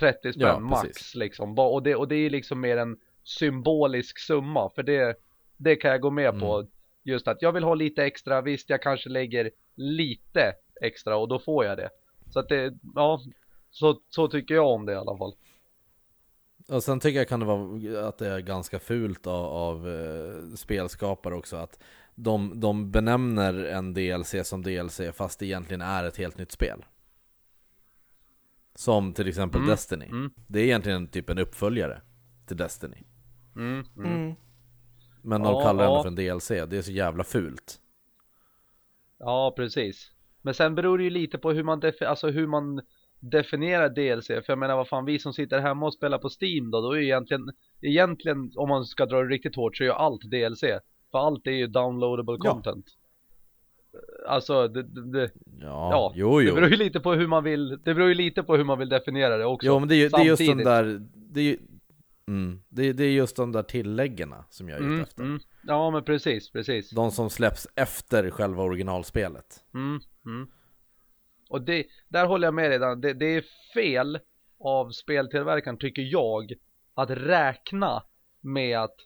30 spänn Ja, max liksom. Och det, och det är liksom mer en symbolisk summa, för det, det kan jag gå med på. Mm. Just att jag vill ha lite extra, visst jag kanske lägger lite extra och då får jag det. Så att det, ja, så, så tycker jag om det i alla fall. Och sen tycker jag kan det vara att det är ganska fult av, av eh, spelskapare också att de, de benämner en DLC som DLC fast det egentligen är ett helt nytt spel. Som till exempel Mm, Destiny. mm. Det är egentligen typ en uppföljare till Destiny. Mm, mm. Mm. Men de Ja, kallar ja. den för en DLC, det är så jävla fult. Ja, precis. Men sen beror det ju lite på hur man, alltså hur man definierar DLC. För jag menar, vad fan, vi som sitter hemma och spelar på Steam då, då är ju egentligen, egentligen om man ska dra det riktigt hårt så är ju allt DLC. För allt är ju downloadable Ja. content. Alltså, det, det, det, Ja, ja, jo det jo. beror ju lite på hur man vill, det beror ju lite på hur man vill definiera det också. Jo men det är, ju- det är just de Samtidigt. där, det är, ju- mm, det, är, det är just de där tilläggen som jag är ute Mm, efter. mm. Ja, men precis, precis. De som släpps efter själva originalspelet. Mm, mm. Och det, där håller jag med redan. Det, det är fel av speltillverkaren tycker jag att räkna med att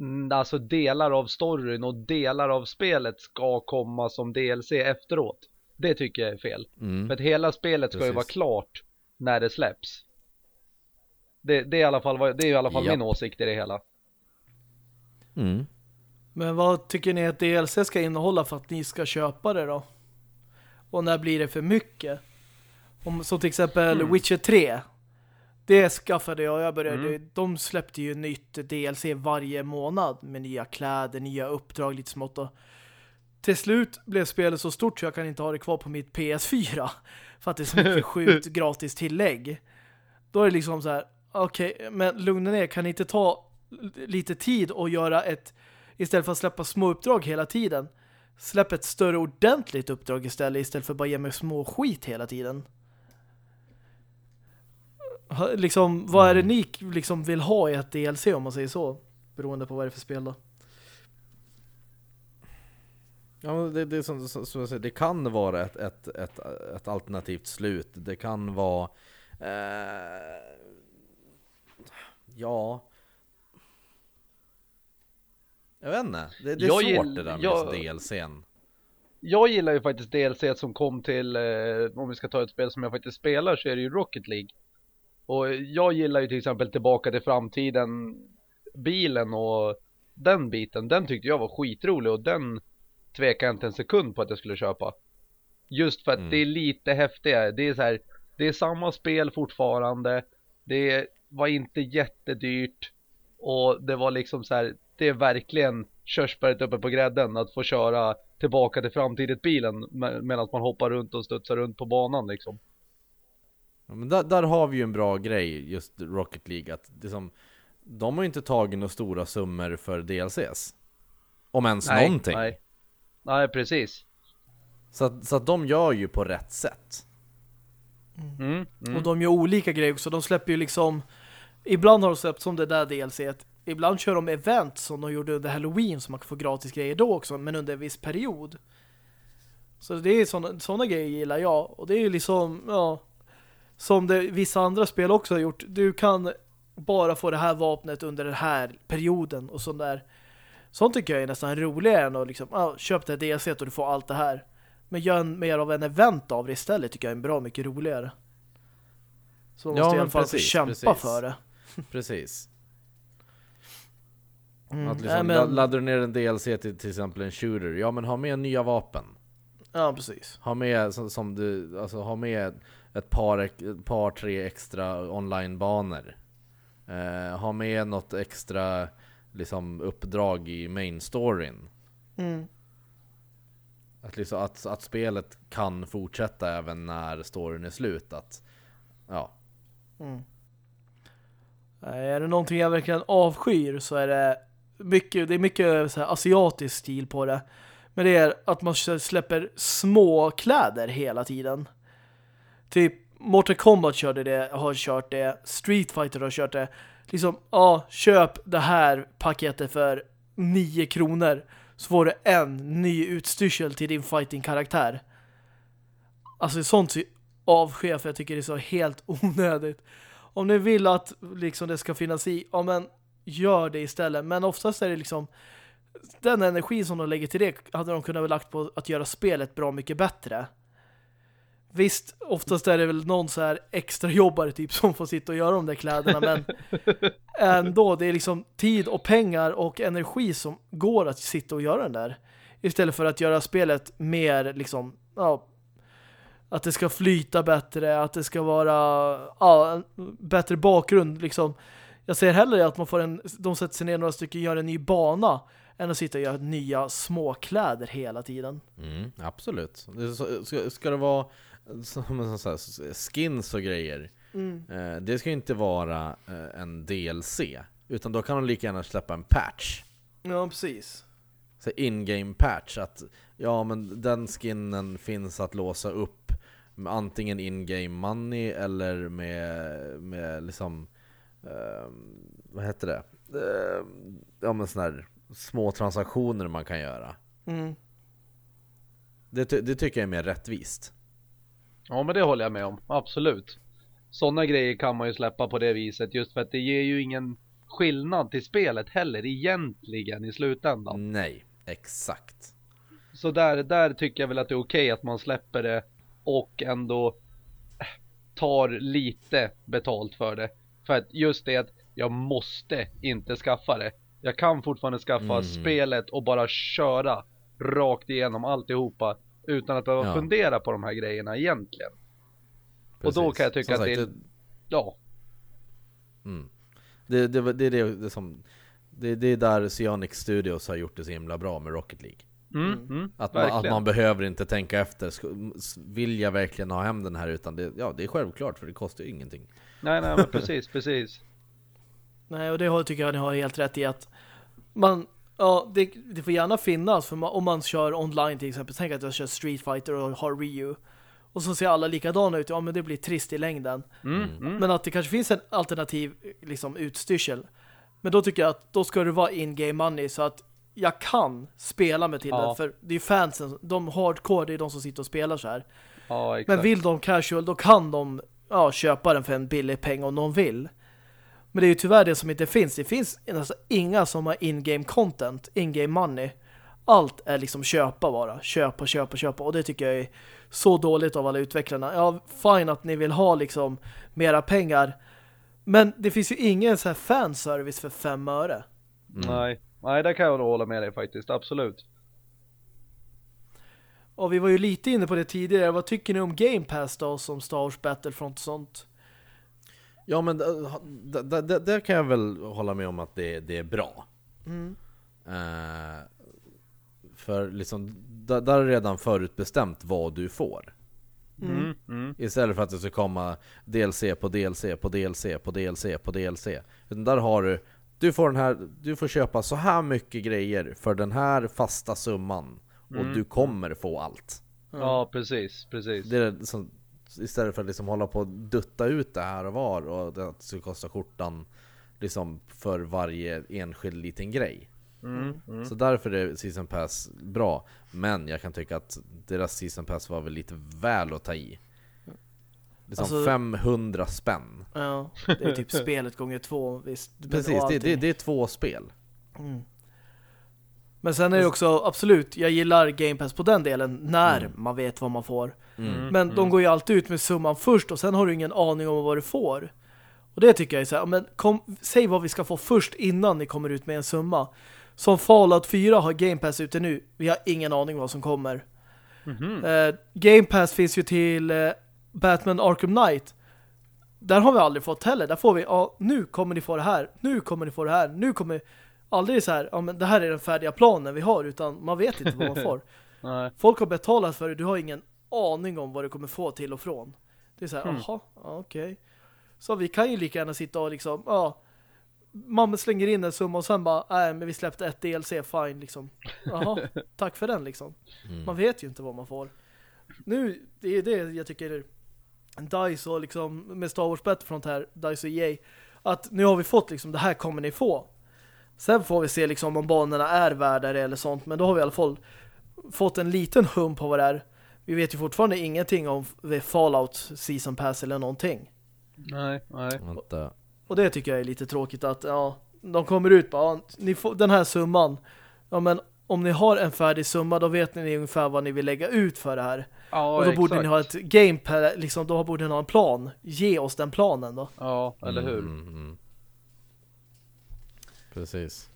mm, alltså delar av storyn och delar av spelet ska komma som DLC efteråt. Det tycker jag är fel. Mm. För att hela spelet ska ju Precis. vara klart när det släpps. Det, det är i alla fall, det är i alla fall Japp. min åsikt i det hela. Mm. Men vad tycker ni att DLC ska innehålla för att ni ska köpa det då? Och när blir det för mycket? Om, som till exempel Mm. Witcher 3. Det skaffade jag. jag började, Mm. De släppte ju nytt DLC varje månad med nya kläder, nya uppdrag, lite smått. Och till slut blev spelet så stort så jag kan inte ha det kvar på mitt PS4. För att det är så mycket sjukt gratis tillägg. Då är det liksom så här, okej, men lugna ner, kan ni inte ta lite tid och göra ett istället för att släppa små uppdrag hela tiden släpp ett större ordentligt uppdrag istället istället för att bara ge mig små skit hela tiden. Liksom, vad är det ni liksom vill ha i ett DLC om man säger så? Beroende på vad det är för spel då. Ja, det, det, som, som jag säger, det kan vara ett, ett, ett, ett alternativt slut. Det kan vara... Eh, ja... Jag vet inte. Det, det är Jag svårt gill- det där med jag- DLCn. Jag gillar ju faktiskt DLC som kom till, eh, om vi ska ta ett spel som jag faktiskt spelar så är det ju Rocket League. Och jag gillar ju till exempel Tillbaka till framtiden, bilen och den biten, den tyckte jag var skitrolig och den tvekade jag inte en sekund på att jag skulle köpa. Just för att Mm. det är lite häftigare, det är så här, det är samma spel fortfarande, det var inte jättedyrt och det var liksom så här, det är verkligen körsbäret uppe på grädden att få köra tillbaka till framtiden bilen med, medan man hoppar runt och studsar runt på banan liksom. Ja, men där, där har vi ju en bra grej, just Rocket League, att liksom, de har ju inte tagit några stora summor för DLCs. Om ens Nej, någonting. nej. Nej, precis. Så, att, så att de gör ju på rätt sätt. Mm, mm. Och de gör olika grejer också. De släpper ju liksom... Ibland har de släppt som det där DLC. Ibland kör de event som de gjorde under Halloween så man kan få gratis grejer då också, men under en viss period. Så det är såna, såna grejer gillar jag. Och det är ju liksom, ja... Som det, vissa andra spel också har gjort. Du kan bara få det här vapnet under den här perioden och sånt där. Sånt tycker jag är nästan roligare än att liksom, ah, köp det DLC och du får allt det här. Men gör en, mer av en event av det istället tycker jag är bra mycket roligare. Så man Ja, måste i alla fall precis, kämpa precis. för det. Precis. Mm. Att liksom, Nej, men- Laddar du ner en DLC till till exempel en shooter, ja men ha med nya vapen. Ja, precis. Ha med, som, som du, alltså ha med ett par, ett par tre extra online-banor. Eh, ha med något extra liksom, uppdrag i main storyn. Mm. Att, liksom, att, att spelet kan fortsätta även när storyn är slut. Att, ja. Mm. Nej, Är det någonting jag verkligen avskyr så är det mycket, det är mycket så här asiatisk stil på det. Men det är att man släpper små kläder hela tiden. Typ Mortal Kombat körde det, har kört det. Street Fighter har kört det. Liksom, ja, köp det här paketet för 9 kronor så får du en ny utstyrsel till din fighting-karaktär. Alltså sånt så avskyr jag för jag tycker det är så helt onödigt. Om ni vill att liksom det ska finnas i, ja men gör det istället. Men oftast är det liksom den energi som de lägger till det hade de kunnat lagt på att göra spelet bra mycket bättre. Visst, oftast är det väl någon så här extra jobbare typ som får sitta och göra de där kläderna men ändå, det är liksom tid och pengar och energi som går att sitta och göra den där. Istället för att göra spelet mer liksom, ja, att det ska flyta bättre, att det ska vara ja, bättre bakgrund liksom. Jag ser hellre att man får en, de sätter sig ner några stycken och gör en ny bana än att sitta och göra nya småkläder hela tiden. Mm, absolut. Ska, ska det vara som här skins och grejer. Eh, det ska inte vara eh, en DLC. Utan då kan de lika gärna släppa en patch. Ja, precis. Så in-game patch. Att ja men den skinnen finns att låsa upp med antingen in-game money eller med, med liksom eh, vad heter det? Eh, ja men sån här små transaktioner man kan göra. Mm. Det, ty- det tycker jag är mer rättvist. Ja men det håller jag med om, absolut. Sådana grejer kan man ju släppa på det viset just för att det ger ju ingen skillnad till spelet heller egentligen i slutändan. Nej, exakt. Så där, där tycker jag väl att det är okej att man släpper det och ändå eh, tar lite betalt för det. För att just det att jag måste inte skaffa det. Jag kan fortfarande skaffa Mm. spelet och bara köra rakt igenom alltihopa utan att behöva Ja. fundera på de här grejerna egentligen. Och då Precis. kan jag tycka Som att det är- sagt, Ja, Mm. Det, det, det, det, det, som, det, det är där Sionic Studios har gjort det så himla bra med Rocket League. Mm, mm, Att man, att man behöver inte tänka efter, vill jag verkligen ha hem den här? Utan det, ja, det är självklart för det kostar ju ingenting. Nej, nej, men precis, precis. Nej, och det har, tycker jag ni har helt rätt i att man, ja, det, det får gärna finnas för man, om man kör online till exempel, tänk att jag kör Street Fighter och har Ryu och så ser alla likadana ut, ja men det blir trist i längden. Mm, mm. Men att det kanske finns en alternativ liksom utstyrsel. Men då tycker jag att då ska det vara in-game money så att jag kan spela mig till Ja. För det är fansen, de hardcore, det är de som sitter och spelar så här. Ja. Men vill de casual, då kan de ja, köpa den för en billig peng om de vill. Men det är ju tyvärr det som inte finns. Det finns nästan inga som har in-game content, in-game money. Allt är liksom köpa bara. Köpa, köpa, köpa. Och det tycker jag är så dåligt av alla utvecklarna. Ja, fine att ni vill ha liksom mera pengar. Men det finns ju ingen så här fanservice för fem öre. Nej, nej, där kan jag nog hålla med dig faktiskt, absolut. Och vi var ju lite inne på det tidigare. Vad tycker ni om Game Pass då som Star Wars Battlefront och sånt? Ja men eh, där kan jag väl hålla med om att det, det är bra. Mm. Eh, för liksom, där, där är redan förutbestämt vad du får. Mm, mm. Istället för att det ska komma DLC på DLC på DLC på DLC på DLC. Utan där har du, du får den här, du får köpa så här mycket grejer för den här fasta summan. Och Mm. du kommer få allt. Ja, precis, precis. Det är det som, istället för att liksom hålla på och dutta ut det här och var och det att det ska kosta skjortan liksom för varje enskild liten grej. Mm, mm. Så därför är Season Pass bra. Men jag kan tycka att deras Season Pass var väl lite väl att ta i. Liksom Alltså- 500 spänn. Ja, det är typ spelet gånger två, visst. Precis, det, det, det är två spel. Mm. Men sen är det också, absolut, jag gillar Game Pass på den delen när Mm. man vet vad man får. Mm, Men de mm. går ju alltid ut med summan först och sen har du ingen aning om vad du får. Och det tycker jag är så här, men kom, säg vad vi ska få först innan ni kommer ut med en summa. Som Fallout 4 har Game Pass ute nu. Vi har ingen aning vad som kommer. Mhm. Eh, Game Pass finns ju till eh, Batman Arkham Knight. Där har vi aldrig fått heller. Där får vi, ja, nu kommer ni få det här. Nu kommer ni få det här. Nu kommer aldrig så här, ja men det här är den färdiga planen vi har. Utan man vet inte vad man får. Nej. Folk har betalat för det. Du har ingen aning om vad du kommer få till och från. Det är så här, jaha, ja, okej. Så vi kan ju lika gärna sitta och liksom, ja, mamma slänger in en summa och sen bara, nej men vi släppte ett DLC, fine liksom. Jaha, tack för den liksom. Mm. Man vet ju inte vad man får. Nu, det är det jag tycker DICE och liksom med Star Wars Battlefront här, DICE och EA, att nu har vi fått liksom, det här kommer ni få. Sen får vi se liksom om banorna är värdare eller sånt, men då har vi i alla fall fått en liten hum på vad det är. Vi vet ju fortfarande ingenting om the Fallout Season Pass eller någonting. Nej, nej. Vänta. Och det tycker jag är lite tråkigt att ja, de kommer ut bara, ja, ni får den här summan. Ja men om ni har en färdig summa då vet ni ungefär vad ni vill lägga ut för det här. Ja, och då borde exakt. ni ha ett game liksom då borde ni ha en plan. Ge oss den planen då. Ja, eller hur? Mm, mm, mm. Precis.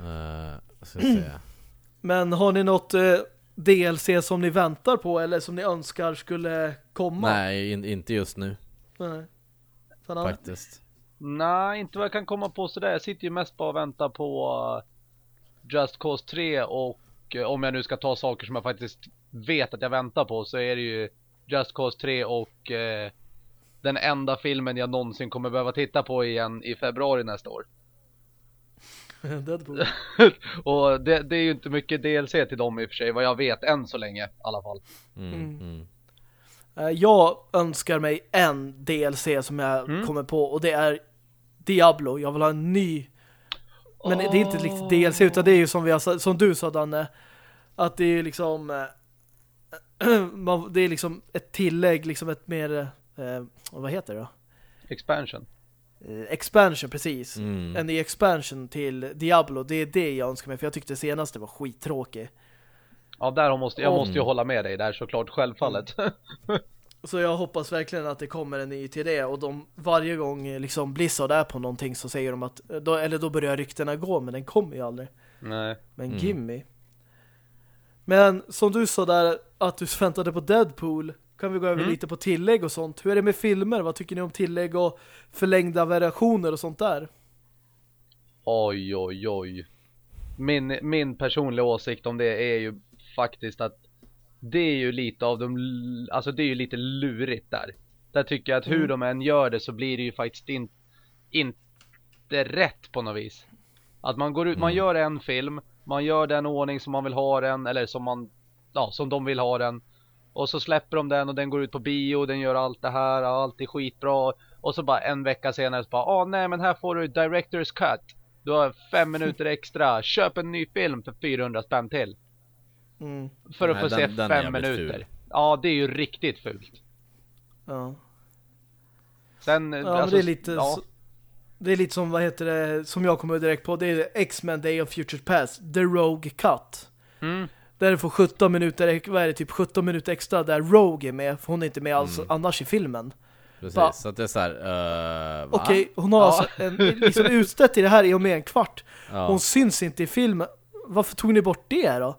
Uh, ska se. Men har ni något eh, DLC som ni väntar på eller som ni önskar skulle komma? Nej, in, inte just nu Nej. Faktiskt. Nej, inte vad jag kan komma på sådär. Jag sitter ju mest bara och väntar på uh, Just Cause 3 och uh, om jag nu ska ta saker som jag faktiskt vet att jag väntar på så är det ju Just Cause 3 och uh, den enda filmen jag någonsin kommer behöva titta på igen i februari nästa år. Deadpool. och det, det är ju inte mycket DLC till dem i och för sig, vad jag vet än så länge i alla fall. Mm, Mm. mm. Eh, Jag önskar mig en DLC som jag Mm. kommer på och det är Diablo. Jag vill ha en ny men det är inte riktigt DLC utan det är ju som, vi har, sa- som du sa Danne att det är ju liksom eh, det är liksom ett tillägg liksom ett mer eh, vad heter det då? Expansion. Eh, expansion precis. Mm. En ny expansion till Diablo. Det är det jag önskar mig för jag tyckte senaste var skittråkig. Ja, där måste, jag Mm. måste ju hålla med dig där såklart, självfallet. Så jag hoppas verkligen att det kommer en ny till det och de varje gång eh, liksom Blizzard är på någonting så säger de att eh, då, eller då börjar ryktena gå men den kommer ju aldrig. Nej. Men Mm. gimme. Men som du sa där att du väntade på Deadpool kan vi gå över Mm. lite på tillägg och sånt. Hur är det med filmer? Vad tycker ni om tillägg och förlängda variationer och sånt där? Oj, oj, oj. Min, min personliga åsikt om det är ju faktiskt att det är ju lite av de, alltså det är ju lite lurigt där. Där tycker jag att hur Mm. de än gör det så blir det ju faktiskt in, inte rätt på något vis. Att man går ut, man Mm. gör en film, man gör den ordning som man vill ha den, eller som man, ja, som de vill ha den. Och så släpper de den och den går ut på bio, den gör allt det här, allt är skitbra. Och så bara en vecka senare så bara, ah nej men här får du Director's Cut. Du har fem minuter extra, köp en ny film för 400 spänn till. Mm. För att Nej, få den- se den fem minuter. ful. Ja, det är ju riktigt fult. Ja. Sen, Ja, alltså, det är lite ja, så, det är lite som vad heter det som jag kommer direkt på det är X-Men Day of Futures Past The Rogue Cut. mm, Där du får 17 minuter vad är det typ 17 minuter extra där Rogue är med för hon är inte med alls Mm. annars i filmen. Precis, Va? så att det är så här. Uh, va? Okej, hon har Ja. alltså en, liksom utstött i det här i och med en kvart. Ja. Hon syns inte i filmen. Varför tog ni bort det då?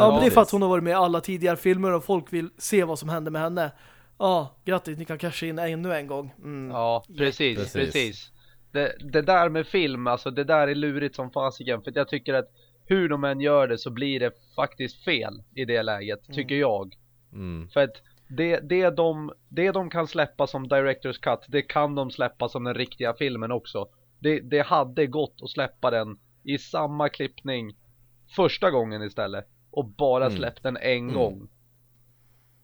Ja, men det är för att hon har varit med i alla tidigare filmer och folk vill se vad som händer med henne. Ja, grattis, ni kan casha in ännu en gång. Mm. ja, precis, Precis. precis. Det, det där med film, alltså det där är lurigt som fasiken. För jag tycker att hur de än gör det så blir det faktiskt fel i det läget, Mm. tycker jag. Mm. För att det, det, de, det de kan släppa som Directors Cut, det kan de släppa som den riktiga filmen också. Det, det hade gått att släppa den i samma klippning första gången istället. Och bara Mm. släppt den en Mm. gång.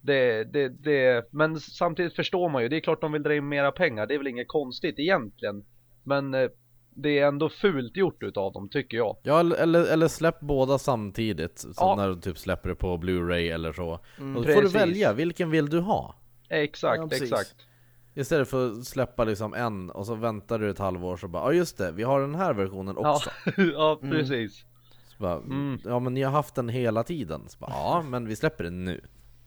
Det, det, det, men samtidigt förstår man ju, det är klart de vill dra in mera pengar, det är väl inget konstigt egentligen. Men eh, det är ändå fult gjort utav dem, tycker jag. Ja, eller- eller, släpp båda samtidigt, som Ja. när du typ släpper det på Blu-ray eller så. och då får du välja, vilken vill du ha? Exakt, Ja, precis. exakt. Istället för att släppa liksom en och så väntar du ett halvår så bara, ja just det, vi har den här versionen Ja, också. ja precis. Så bara, Mm. Ja men ni har haft den hela tiden. Så bara, ja men vi släpper den nu.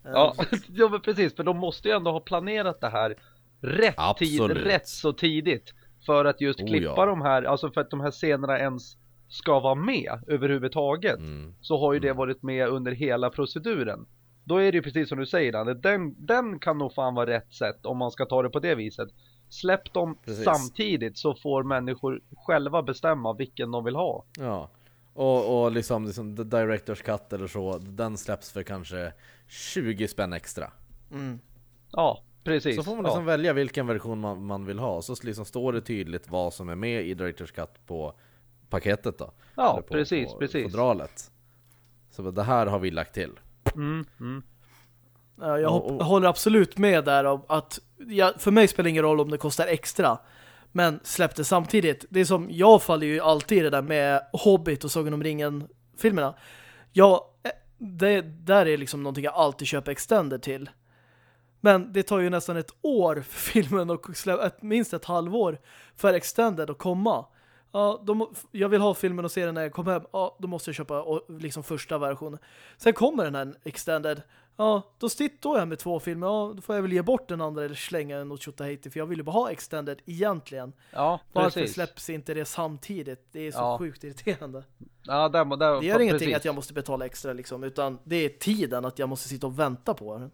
Ja, ja men precis, för de måste ju ändå ha planerat det här rätt, tid, rätt så tidigt för att just Oh, klippa ja. de här, alltså för att de här scenerna ens ska vara med överhuvudtaget Mm. så har ju det varit med under hela proceduren. Då är det ju precis som du säger Danne, den, den kan nog fan vara rätt sätt om man ska ta det på det viset. Släpp dem Precis. samtidigt så får människor själva bestämma vilken de vill ha. Ja. Och, och liksom, liksom The Directors Cut eller så, den släpps för kanske 20 spänn extra. Mm. Ja, precis. Så får man ja. liksom välja vilken version man, man vill ha. Så liksom står det tydligt vad som är med i Directors Cut på paketet då. Ja, på, precis, på precis. fodralet. Så det här har vi lagt till. Mm, mm. Ja, jag hopp- och- håller absolut med där om att jag, för mig spelar det ingen roll om det kostar extra. Men släpp det samtidigt. Det är som, jag faller ju alltid i det där med Hobbit och Sagan om ringen-filmerna. Ja, eh, det där är liksom någonting jag alltid köper Extender till. Men det tar ju nästan ett år för filmen och slä, ett, minst ett halvår för extended att komma. Ja, de, jag vill ha filmen och se den när jag kommer hem. Ja, då måste jag köpa liksom första versionen. Sen kommer den här extended. Ja, då sitter jag med två filmer. Ja, då får jag väl ge bort den andra eller slänga den åt Tjotahejti för jag vill ju bara ha extended egentligen. Ja, Varför precis. släpps inte det samtidigt? Det är så Ja. sjukt irriterande. Ja, där, där, Det gör ingenting precis. att jag måste betala extra liksom, utan det är tiden att jag måste sitta och vänta på den.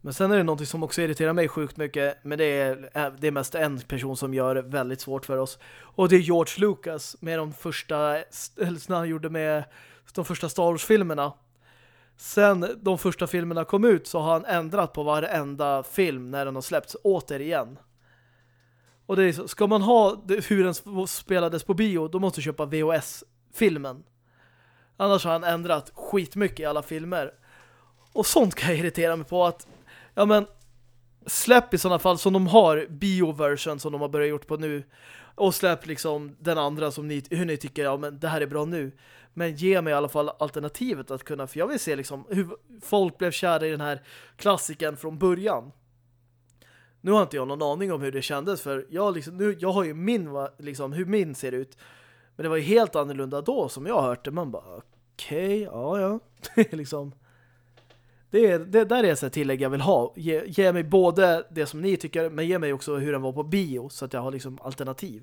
Men sen är det någonting som också irriterar mig sjukt mycket, men det är, är- det är mest en person som gör det väldigt svårt för oss. Och det är George Lucas med de första, eller när han gjorde med de första Star Wars-filmerna. Sen de första filmerna kom ut så har han ändrat på varenda film när den har släppts återigen. Och det är så, ska man ha hur den spelades på bio, då måste du köpa VHS-filmen. Annars har han ändrat skitmycket i alla filmer. Och sånt kan jag irritera mig på att ja men släpp i sådana fall som de har bioversion som de har börjat gjort på nu och släpp liksom den andra som ni, hur ni tycker, ja men det här är bra nu. Men ge mig i alla fall alternativet att kunna, för jag vill se liksom hur folk blev kära i den här klassiken från början. Nu har inte jag någon aning om hur det kändes för jag, liksom, nu, jag har ju min, liksom, hur min ser ut. Men det var ju helt annorlunda då som jag har hört det. Man bara, okej, ja ja. Det är liksom... Det, är, det där är ett sånt tillägg jag vill ha. Ge, ge mig både det som ni tycker, men ge mig också hur den var på bio så att jag har liksom alternativ.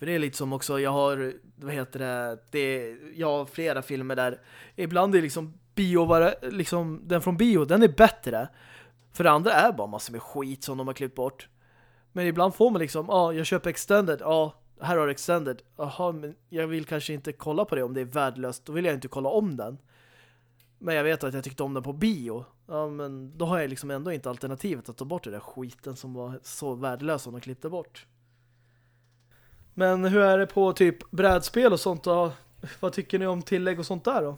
För det är lite som också, jag har, vad heter det, det jag har flera filmer där ibland är liksom bio, liksom den från bio, den är bättre. För det andra är bara massor med skit som de har klippt bort. Men ibland får man liksom, ja, ah, jag köper extended, ja, här har du extended. Jaha, men jag vill kanske inte kolla på det om det är värdelöst. Då vill jag inte kolla om den. Men jag vet att jag tyckte om den på bio. Ja, men då har jag liksom ändå inte alternativet att ta bort den där skiten som var så värdelös som de klippte bort. Men hur är det på typ brädspel och sånt då? Vad tycker ni om tillägg och sånt där då?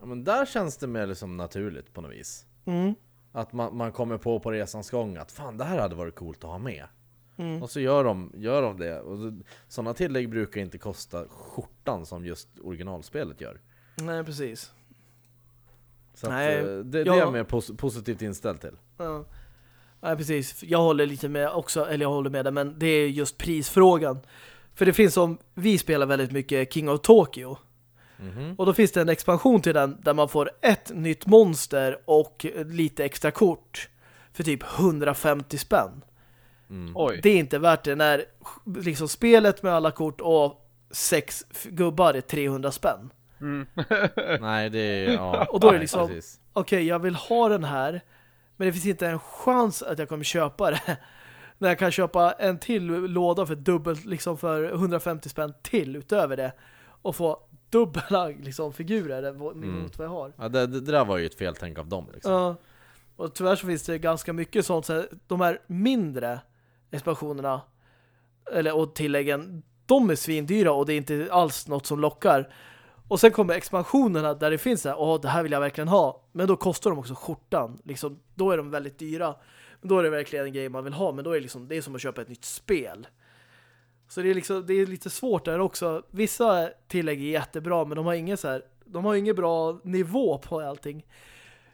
Ja, men där känns det mer liksom naturligt på något vis. Mm. Att man, man kommer på på resans gång att fan det här hade varit coolt att ha med. Mm. Och så gör de, gör de det. Och så, sådana tillägg brukar inte kosta skjortan som just originalspelet gör. Nej, precis. Så att, Nej, eh, det, det är jag mer pos positivt inställd till. Ja. Nej, precis. Jag håller lite med också, eller jag håller med det, men det är just prisfrågan. För det finns som, vi spelar väldigt mycket King of Tokyo. Mhm. Och då finns det en expansion till den där man får ett nytt monster och lite extra kort för typ 150 spänn. Mm. Oj. Det är inte värt det när liksom spelet med alla kort och sex gubbar är 300 spänn. Mm. Nej, det är... Ja, Och då är det liksom-. Okej, jag vill ha den här men det finns inte en chans att jag kommer köpa det. När jag kan köpa en till låda för dubbelt, liksom för 150 spänn till utöver det. och få dubbla liksom, figurer Mm. mot vad jag har. Ja, det, det, det där var ju ett feltänk av dem liksom. Ja. Och tyvärr så finns det ganska mycket sånt. Så här, de här mindre expansionerna eller, och tilläggen, de är svindyra och det är inte alls något som lockar. Och sen kommer expansionerna där det finns så här, åh det här vill jag verkligen ha. Men då kostar de också skjortan. Liksom, då är de väldigt dyra. Men då är det verkligen en grej man vill ha. Men då är det, liksom, det är som att köpa ett nytt spel. Så det är, liksom, det är lite svårt där också. Vissa tillägg är jättebra men de har ingen så här, de har ingen bra nivå på allting.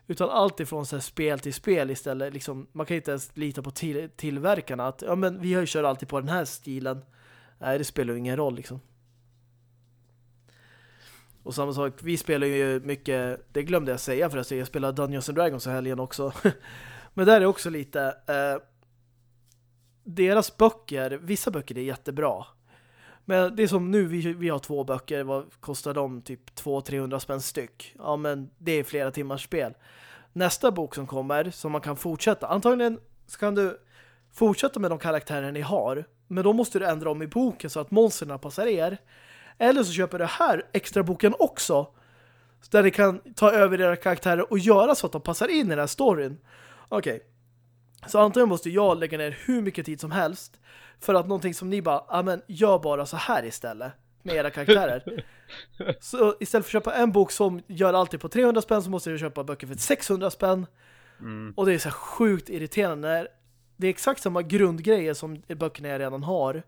Utan allt ifrån så här spel till spel istället. Liksom, man kan inte ens lita på till, tillverkarna. Att, ja, men vi har ju kört alltid på den här stilen. Nej, det spelar ju ingen roll liksom. Och samma sak, vi spelar ju mycket, det glömde jag säga förresten, jag spelar Dungeons and Dragons i helgen också. men där är också lite, eh, deras böcker, vissa böcker är jättebra. Men det är som nu, vi, vi har två böcker, vad kostar de? Typ 200-300 spänn styck. Ja, men det är flera timmars spel. Nästa bok som kommer, som man kan fortsätta. Antagligen så kan du fortsätta med de karaktärer ni har. Men då måste du ändra om i boken så att monsterna passar er. Eller så köper du här extra boken också. Där ni kan ta över era karaktärer och göra så att de passar in i den här storyn. Okej. Så antingen måste jag lägga ner hur mycket tid som helst för att någonting som ni bara, ja men gör bara så här istället med era karaktärer. så istället för att köpa en bok som gör alltid på 300 spänn så måste jag köpa böcker för 600 spänn. Och det är så här sjukt irriterande när det är exakt samma grundgrejer som böckerna jag redan har.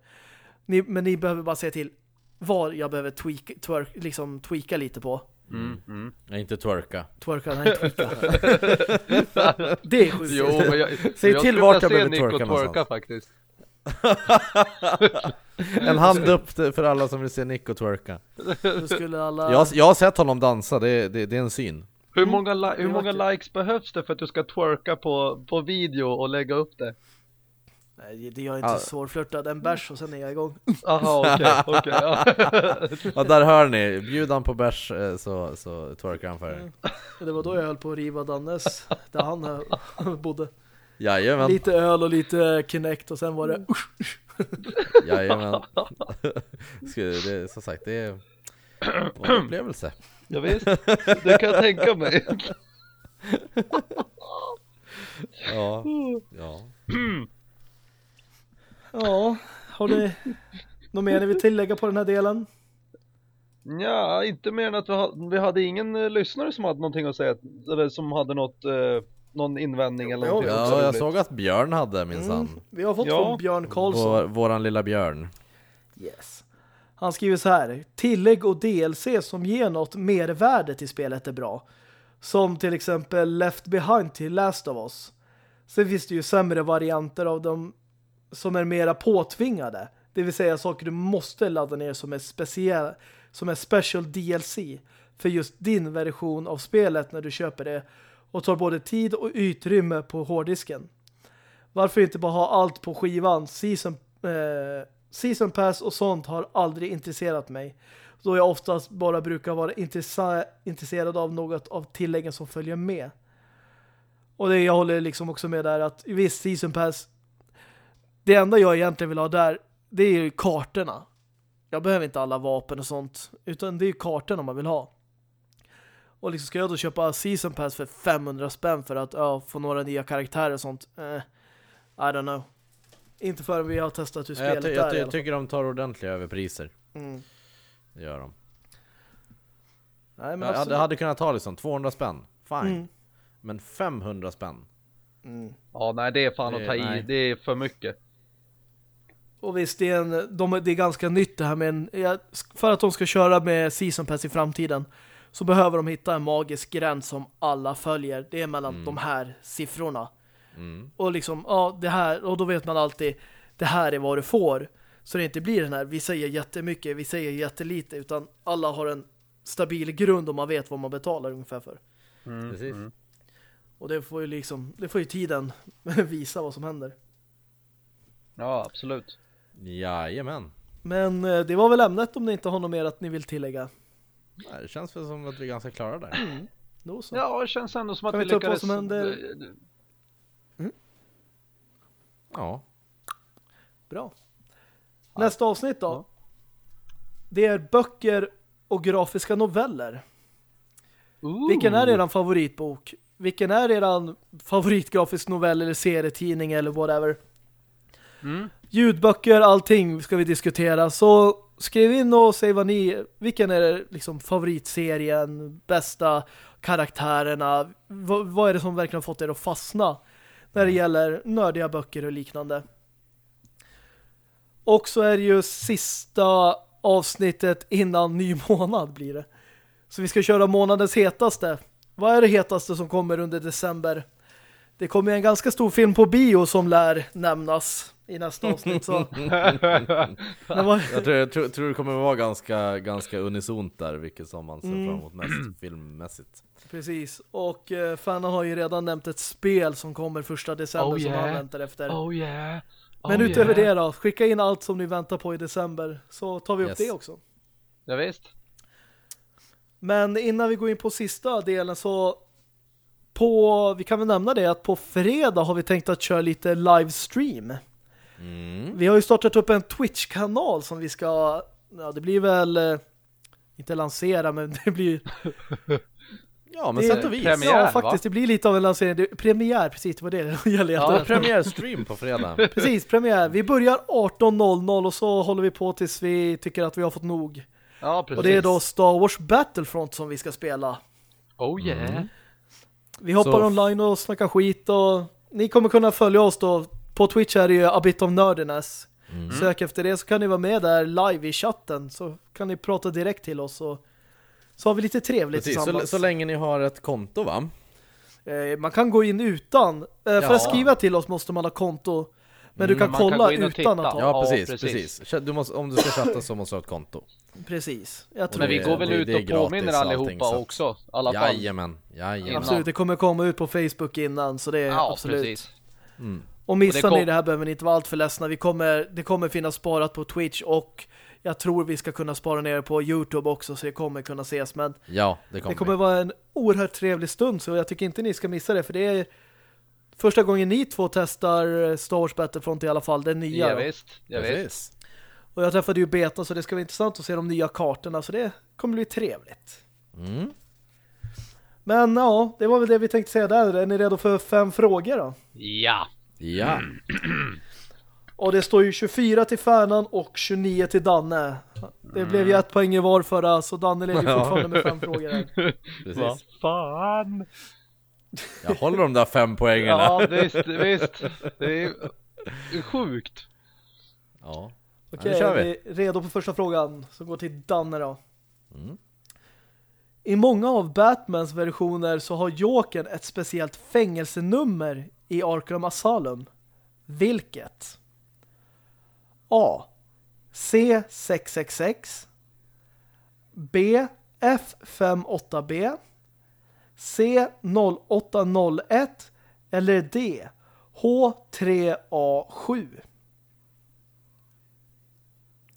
Ni, men ni behöver bara se till vad jag behöver tweaka, twerk, liksom tweaka lite på. Mm, mm. Inte twerka. Twerka, nej, tweaka. det är sjukt. Jo, men jag, Säg jag till vart jag se behöver Nico twerka twerka någonstans. faktiskt. En hand upp för alla som vill se Nico twerka. Alla... Jag, jag har sett honom dansa, det, det, det är en syn. Hur många, li- hur det många likes behövs det för att du ska twerka på, på video och lägga upp det? Nej, det gör inte Ja. svårflörtad. En bärs och sen är jag igång. Aha, okej, okej. ja. Ja, där hör ni. Bjud han på bärs eh, så, så twerkar han för er. Det var då jag höll på att riva Dannes, där han eh, bodde. Jajamän, Lite öl och lite Kinect och sen var det... jajamän. Ska- det, som sagt, det är en upplevelse. ja, visst, det kan jag tänka mig. Ja, ja. Ja, har ni något mer ni vill tillägga på den här delen? Ja, inte mer än att vi, ha, vi hade ingen eh, lyssnare som hade någonting att säga, eller som hade något, eh, någon invändning eller någonting. ja jag roligt. såg att Björn hade minsann. Mm. Vi har fått Ja. från Björn Karlsson. Vår, våran lilla Björn. Yes. Han skriver så här. Tillägg och DLC som ger något mervärde till spelet är bra. Som till exempel Left Behind till Last of Us. Sen finns det ju sämre varianter av dem som är mera påtvingade. Det vill säga saker du måste ladda ner som är speciell som är special DLC för just din version av spelet när du köper det och tar både tid och utrymme på hårddisken. Varför inte bara ha allt på skivan? Season, eh, season Pass och sånt har aldrig intresserat mig. Då jag oftast bara brukar vara intresserad av något av tilläggen som följer med. Och det jag håller liksom också med där att visst, Season Pass det enda jag egentligen vill ha där det är ju kartorna. Jag behöver inte alla vapen och sånt utan det är ju kartorna man vill ha. Och liksom ska jag då köpa Season Pass för 500 spänn för att ja, få några nya karaktärer och sånt. Eh, I don't know. Inte förrän vi har testat hur Jag, spelet ty- är. jag, ty- jag tycker de tar ordentliga överpriser. Mm. Det gör de. Nej, men Jag hade, absolut. hade kunnat ta liksom 200 spänn. Fine. Mm. Men 500 spänn. Mm. Ja, nej det är fan Det- att ta i, nej. det är för mycket. Och visst, det är, en, de, det är ganska nytt det här med en, för att de ska köra med Season Pass i framtiden så behöver de hitta en magisk gräns som alla följer. Det är mellan de här siffrorna. Mm. Och liksom, ja, det här, och då vet man alltid det här är vad du får. Så det inte blir den här, vi säger jättemycket, vi säger jättelite, utan alla har en stabil grund och man vet vad man betalar ungefär för. Precis. Och det får ju liksom, det får ju tiden visa vad som händer. Ja, absolut. Jajamän. Men eh, det var väl ämnet om ni inte har något mer att ni vill tillägga. Nej, Det känns väl som att vi är ganska klara där. Då så. Ja, det känns ändå som att Kan vi vi lyckades... som händer? Ja. Bra. Nästa avsnitt då. Det är böcker och grafiska noveller. Ooh. Vilken är eran favoritbok? Vilken är eran favoritgrafisk novell eller serietidning eller whatever? Mm. Ljudböcker, allting ska vi diskutera. Så skriv in och säg vad ni, vilken är liksom favoritserien, bästa karaktärerna, vad, vad är det som verkligen har fått er att fastna när det gäller nördiga böcker och liknande. Och så är det ju sista avsnittet innan ny månad blir det. Så vi ska köra månadens hetaste. Vad är det hetaste som kommer under december? Det kommer en ganska stor film på bio som lär nämnas i nästa avsnitt. Så. Var, Jag tror, jag tror, tror det kommer vara ganska, ganska unisont där, vilket som man ser Mm. fram emot mest filmmässigt. precis. Och eh, fanen har ju redan nämnt ett spel som kommer första december Oh, som han yeah. väntar efter. Oh yeah. Men oh, utöver yeah. det då, skicka in allt som ni väntar på i december så tar vi upp Yes. det också. Ja, visst. Men innan vi går in på sista delen så på, vi kan väl nämna det att på fredag har vi tänkt att köra lite livestream. Mm. Vi har ju startat upp en Twitch-kanal som vi ska, ja det blir väl eh, inte lansera men det blir Ja, men det, sätt och vis. premiär, ja va? faktiskt, det blir lite av en lansering. Det, premiär, precis, det var det det gäller. Ja, Ja, premiärstream på fredag. precis, premiär. Vi börjar 18.00 och så håller vi på tills vi tycker att vi har fått nog. Ja, precis. Och det är då Star Wars Battlefront som vi ska spela. Oh yeah. Mm. Vi hoppar Så- online och snackar skit och ni kommer kunna följa oss då. På Twitch är det ju A Bit of Nerdiness. Mm. Sök efter det så kan ni vara med där live i chatten så kan ni prata direkt till oss och så har vi lite trevligt Precis, så, tillsammans. så länge ni har ett konto va? Eh, man kan gå in utan. Eh, För Ja. att skriva till oss måste man ha konto. Men du kan Mm, man kan kolla och utan titta. att ha. Ja, Ja, precis, precis. precis. Chatt- Du måste, om du ska chatta så måste du ha ett konto. Precis. Jag tror Men vi det- går väl det- ut och påminner allting, allihopa så också. Alla. Jajamän, jajamän. Absolut, det kommer komma ut på Facebook innan så det är Ja, absolut. precis. Mm. Och missar Och det kom- ni det här behöver ni inte vara allt för ledsna. Vi kommer, det kommer finnas sparat på Twitch och jag tror vi ska kunna spara ner på Youtube också så det kommer kunna ses. Men Ja, det kommer, det kommer vi. vara en oerhört trevlig stund så jag tycker inte ni ska missa det för det är första gången ni två testar Star Wars Battlefront i alla fall, det nya. Ja, visst. Ja, visst. Precis. Och jag träffade ju Beta så det ska bli intressant att se de nya kartorna så det kommer bli trevligt. Mm. Men ja, det var väl det vi tänkte säga där. Är ni redo för fem frågor då? Ja. Ja, Och det står ju 24 till Färnan och 29 till Danne. Det blev ju ett poäng i var förra så Danne leder ju Ja. fortfarande med fem frågor här. precis. fan? Jag håller de där fem poängen. Ja, visst, visst. Det är är sjukt. Ja. Okej, nu kör är vi. ni redo på första frågan? Så går till Danne då. Mm. I många av Batmans versioner så har Jokern ett speciellt fängelsenummer i Arkham Asylum. Vilket? A. C666 B. F58B C0801 eller D. H3A7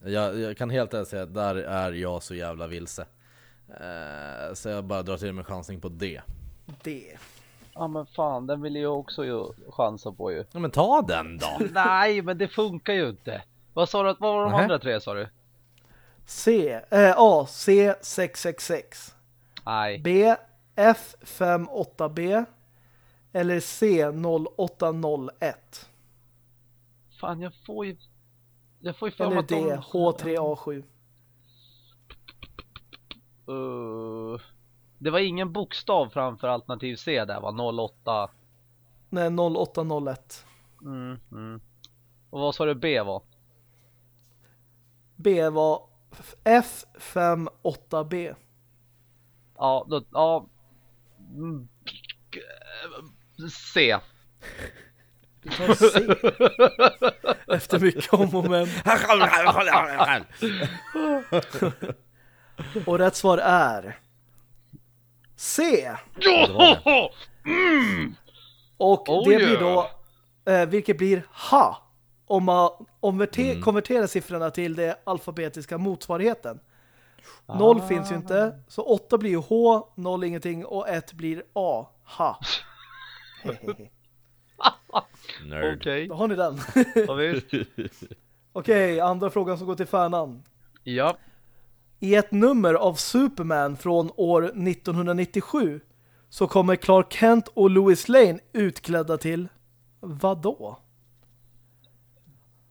Jag, jag kan helt ärligt säga att där är jag så jävla vilse. Eh, så jag bara drar till med chansning på D. D. Ja men fan, den vill jag också ju chansa på ju. Ja men ta den då! Nej, men det funkar ju inte. Vad sa du, vad var de Nähä. andra tre sa du? C. Äh, A. C666 Nej. B. F58B eller C0801 Fan, jag får ju... Jag får ju för mig eller de... D. H3A7 Uh, det var ingen bokstav framför alternativ C där va? 08. Nej, 0801 Mm, mm. Och vad sa du B var? B var F58B Ja, då, ja. Mm. C. Du tar C Efter mycket om och men Och rätt svar är C Ja! Och Oh det yeah. blir då eh, Vilket blir ha Om man omverte- Mm. konverterar siffrorna till det alfabetiska motsvarigheten Noll Ah. finns ju inte Så 8 blir ju H, 0 ingenting och 1 blir A Ha Nerd. Okej, Då har ni den. Okej, andra frågan som går till Färnan Ja. I ett nummer av Superman från år 1997 så kommer Clark Kent och Lois Lane utklädda till vad då?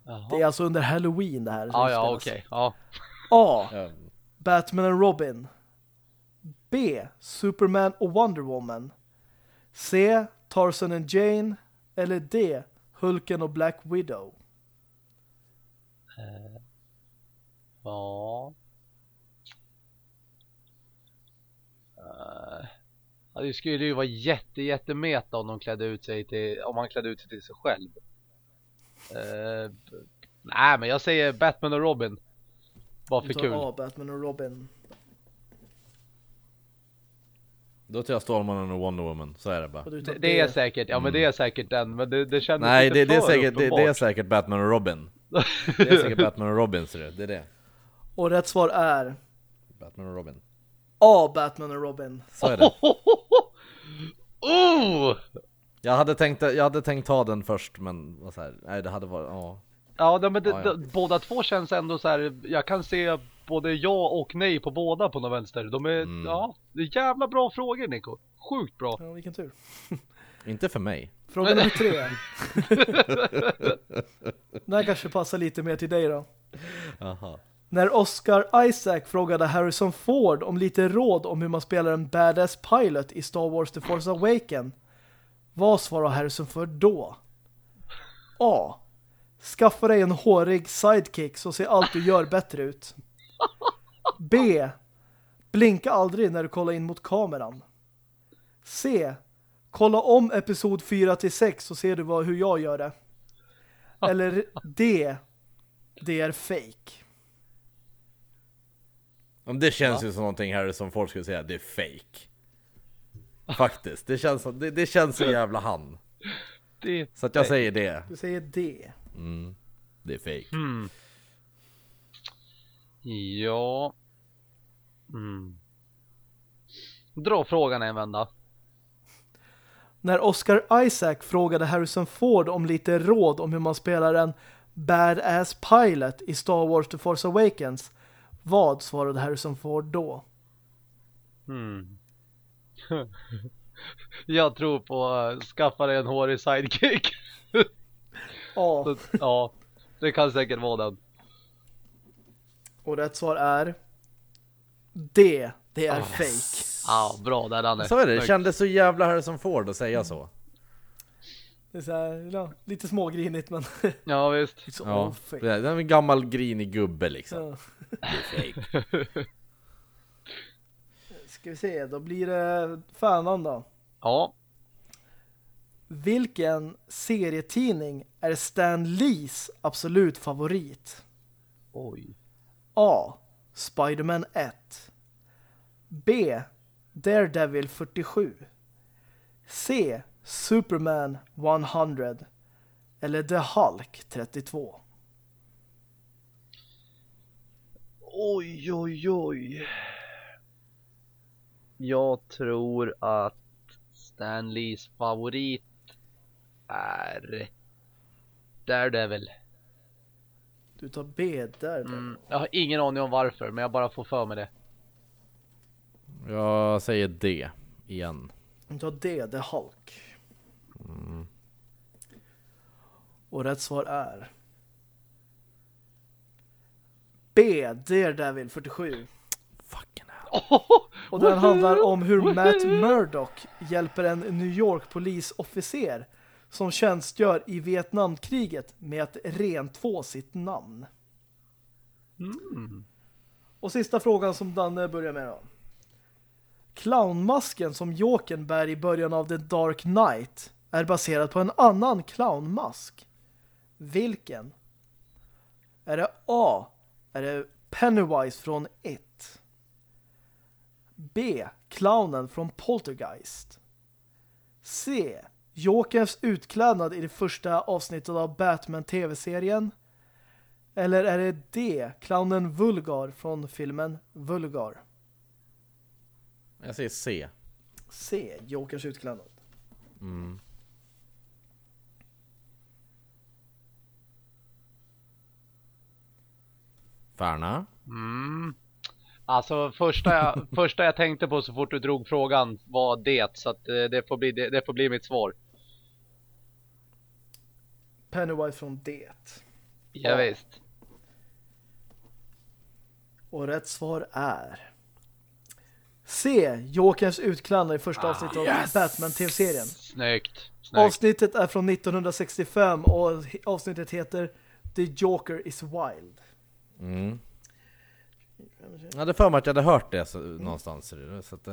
Jaha. Det är alltså under Halloween det här. som Ja, okej. Ja. A. Ja. Batman och Robin. B. Superman och Wonder Woman. C. Tarzan and Jane. Eller D. Hulken och Black Widow. Ja. Ja, det skulle ju vara jätte, jättemeta om de klädde ut sig till, om man klädde ut sig till sig själv. B- nej, men jag säger Batman och Robin. Bara för kul. A. Batman och Robin. Då tar jag Stålmannen och Wonder Woman, så är det bara. Det, det är säkert, ja men det är säkert den, men det, det kändes Nej, lite det, det, är säkert, det, det är säkert Batman och Robin. Det är säkert Batman och Robin, ser du. Det är det. Och rätt svar är Batman och Robin. A. Batman och Robin. Så är det. Oh! Jag hade tänkt, jag hade tänkt ta den först, men var så här, nej det hade varit, ja. Ja, men det, Ja, ja. det- båda två känns ändå så här. Jag kan se både ja och nej på båda på någon vänster. De är, Mm. ja, det är jävla bra frågor Nico. Sjukt bra. Ja, vilken tur. Inte för mig. Fråga nummer tre. Den här kanske passar lite mer till dig då. Jaha. När Oscar Isaac frågade Harrison Ford om lite råd om hur man spelar en badass pilot i Star Wars The Force Awakens, vad svarade Harrison Ford då? A. Skaffa dig en hårig sidekick så ser allt du gör bättre ut. B. Blinka aldrig när du kollar in mot kameran. C. Kolla om episod 4 till 6 så ser du vad, hur jag gör det. Eller D. Det är fake. Men det känns ju som någonting här som folk skulle säga, det är fake. Faktiskt, det känns, som- det, det känns så jävla han. Det, Så att jag säger det. Du säger D. Mm. Det är fake. hmm. Ja. Mm. Dra frågan en vända. När Oscar Isaac frågade Harrison Ford om lite råd om hur man spelar en badass pilot i Star Wars The Force Awakens, vad svarade Harrison Ford då? Hmm. Jag tror på uh, skaffa dig en hårig sidekick. A. Så, ja, det kan säkert vara den. Och rätt svar är D. Det är fake. Ja, bra där Danne. Så är det, det kändes så jävla Harrison Ford att säga så. Det är så här, ja, lite smågrinigt men Ja, visst. it's Ja, fake. det är en gammal grinig gubbe liksom. Ja. Det är fake. Ska vi se, då blir det fanan då. Ja. Vilken serietidning är Stan Lees absolut favorit? Oj. A. Spider-Man 1 B. Daredevil 47 C. Superman 100 eller The Hulk 32 Oj, oj, oj. Jag tror att Stanleys favorit är Daredevil. Du tar B där. Mm, jag har ingen aning om varför, men jag bara får för mig det. Jag säger D igen. Du tar D, The Hulk. Och rätt svar är B, Daredevil 47. Fucking hell. Och den handlar om hur Matt Murdock hjälper en New York-polisofficer som tjänstgör i Vietnamkriget med att rentvå sitt namn. Mm. Och sista frågan som Danne börjar med då. Clownmasken som Jokern bär i början av The Dark Knight är baserad på en annan clownmask. Vilken? Är det A? Är det Pennywise från It? B. Clownen från Poltergeist? C. Jokerns utklädnad i det första avsnittet av Batman-tv-serien? Eller är det D. Clownen Vulgar från filmen Vulgar? Jag säger C. C. Jokers utklädnad. Mm. Färna. Mm. Alltså första jag, första jag tänkte på så fort du drog frågan var det. Så att eh, det får bli, det, det får bli mitt svar. Pennywise från det. Ja, visst. Och rätt svar är C. Jokerns utklädnad i första Ah, avsnittet av yes! Batman-tv-serien. Snyggt. Snyggt. Avsnittet är från 1965 och avsnittet heter The Joker is Wild. Mm. Jag hade för mig att jag hade hört det så, någonstans. Så att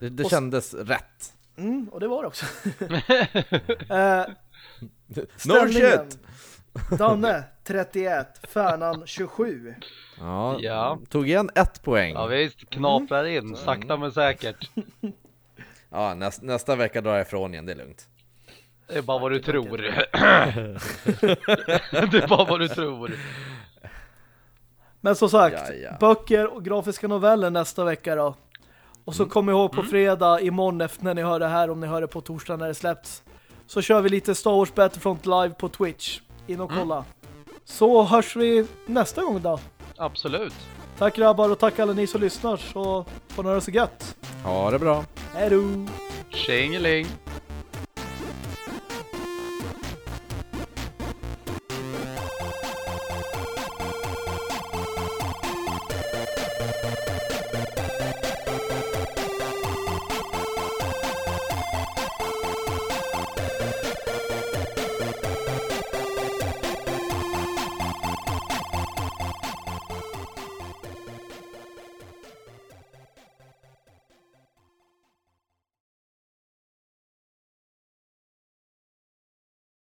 det, det, kändes rätt. Mm, och det var det också. eh, No shit! Danne 31, Färnan 27. Ja, Ja. tog igen ett poäng. Ja visst, knaprar in, sakta men säkert. Ja, näst, nästa vecka drar jag ifrån igen, det är lugnt. Det är bara vad du tror. det är bara vad du tror. Men som sagt, Ja, ja. böcker och grafiska noveller nästa vecka då. Och så kom ihåg på fredag, imorgon efter när ni hör det här, om ni hör det på torsdag när det släpps. Så kör vi lite Star Wars Battlefront live på Twitch. In och kolla. Så hörs vi nästa gång då. Absolut. Tack grabbar och tack alla ni som lyssnar så får ni ha det så gött. Ha det bra. Hej då! Tjingeling.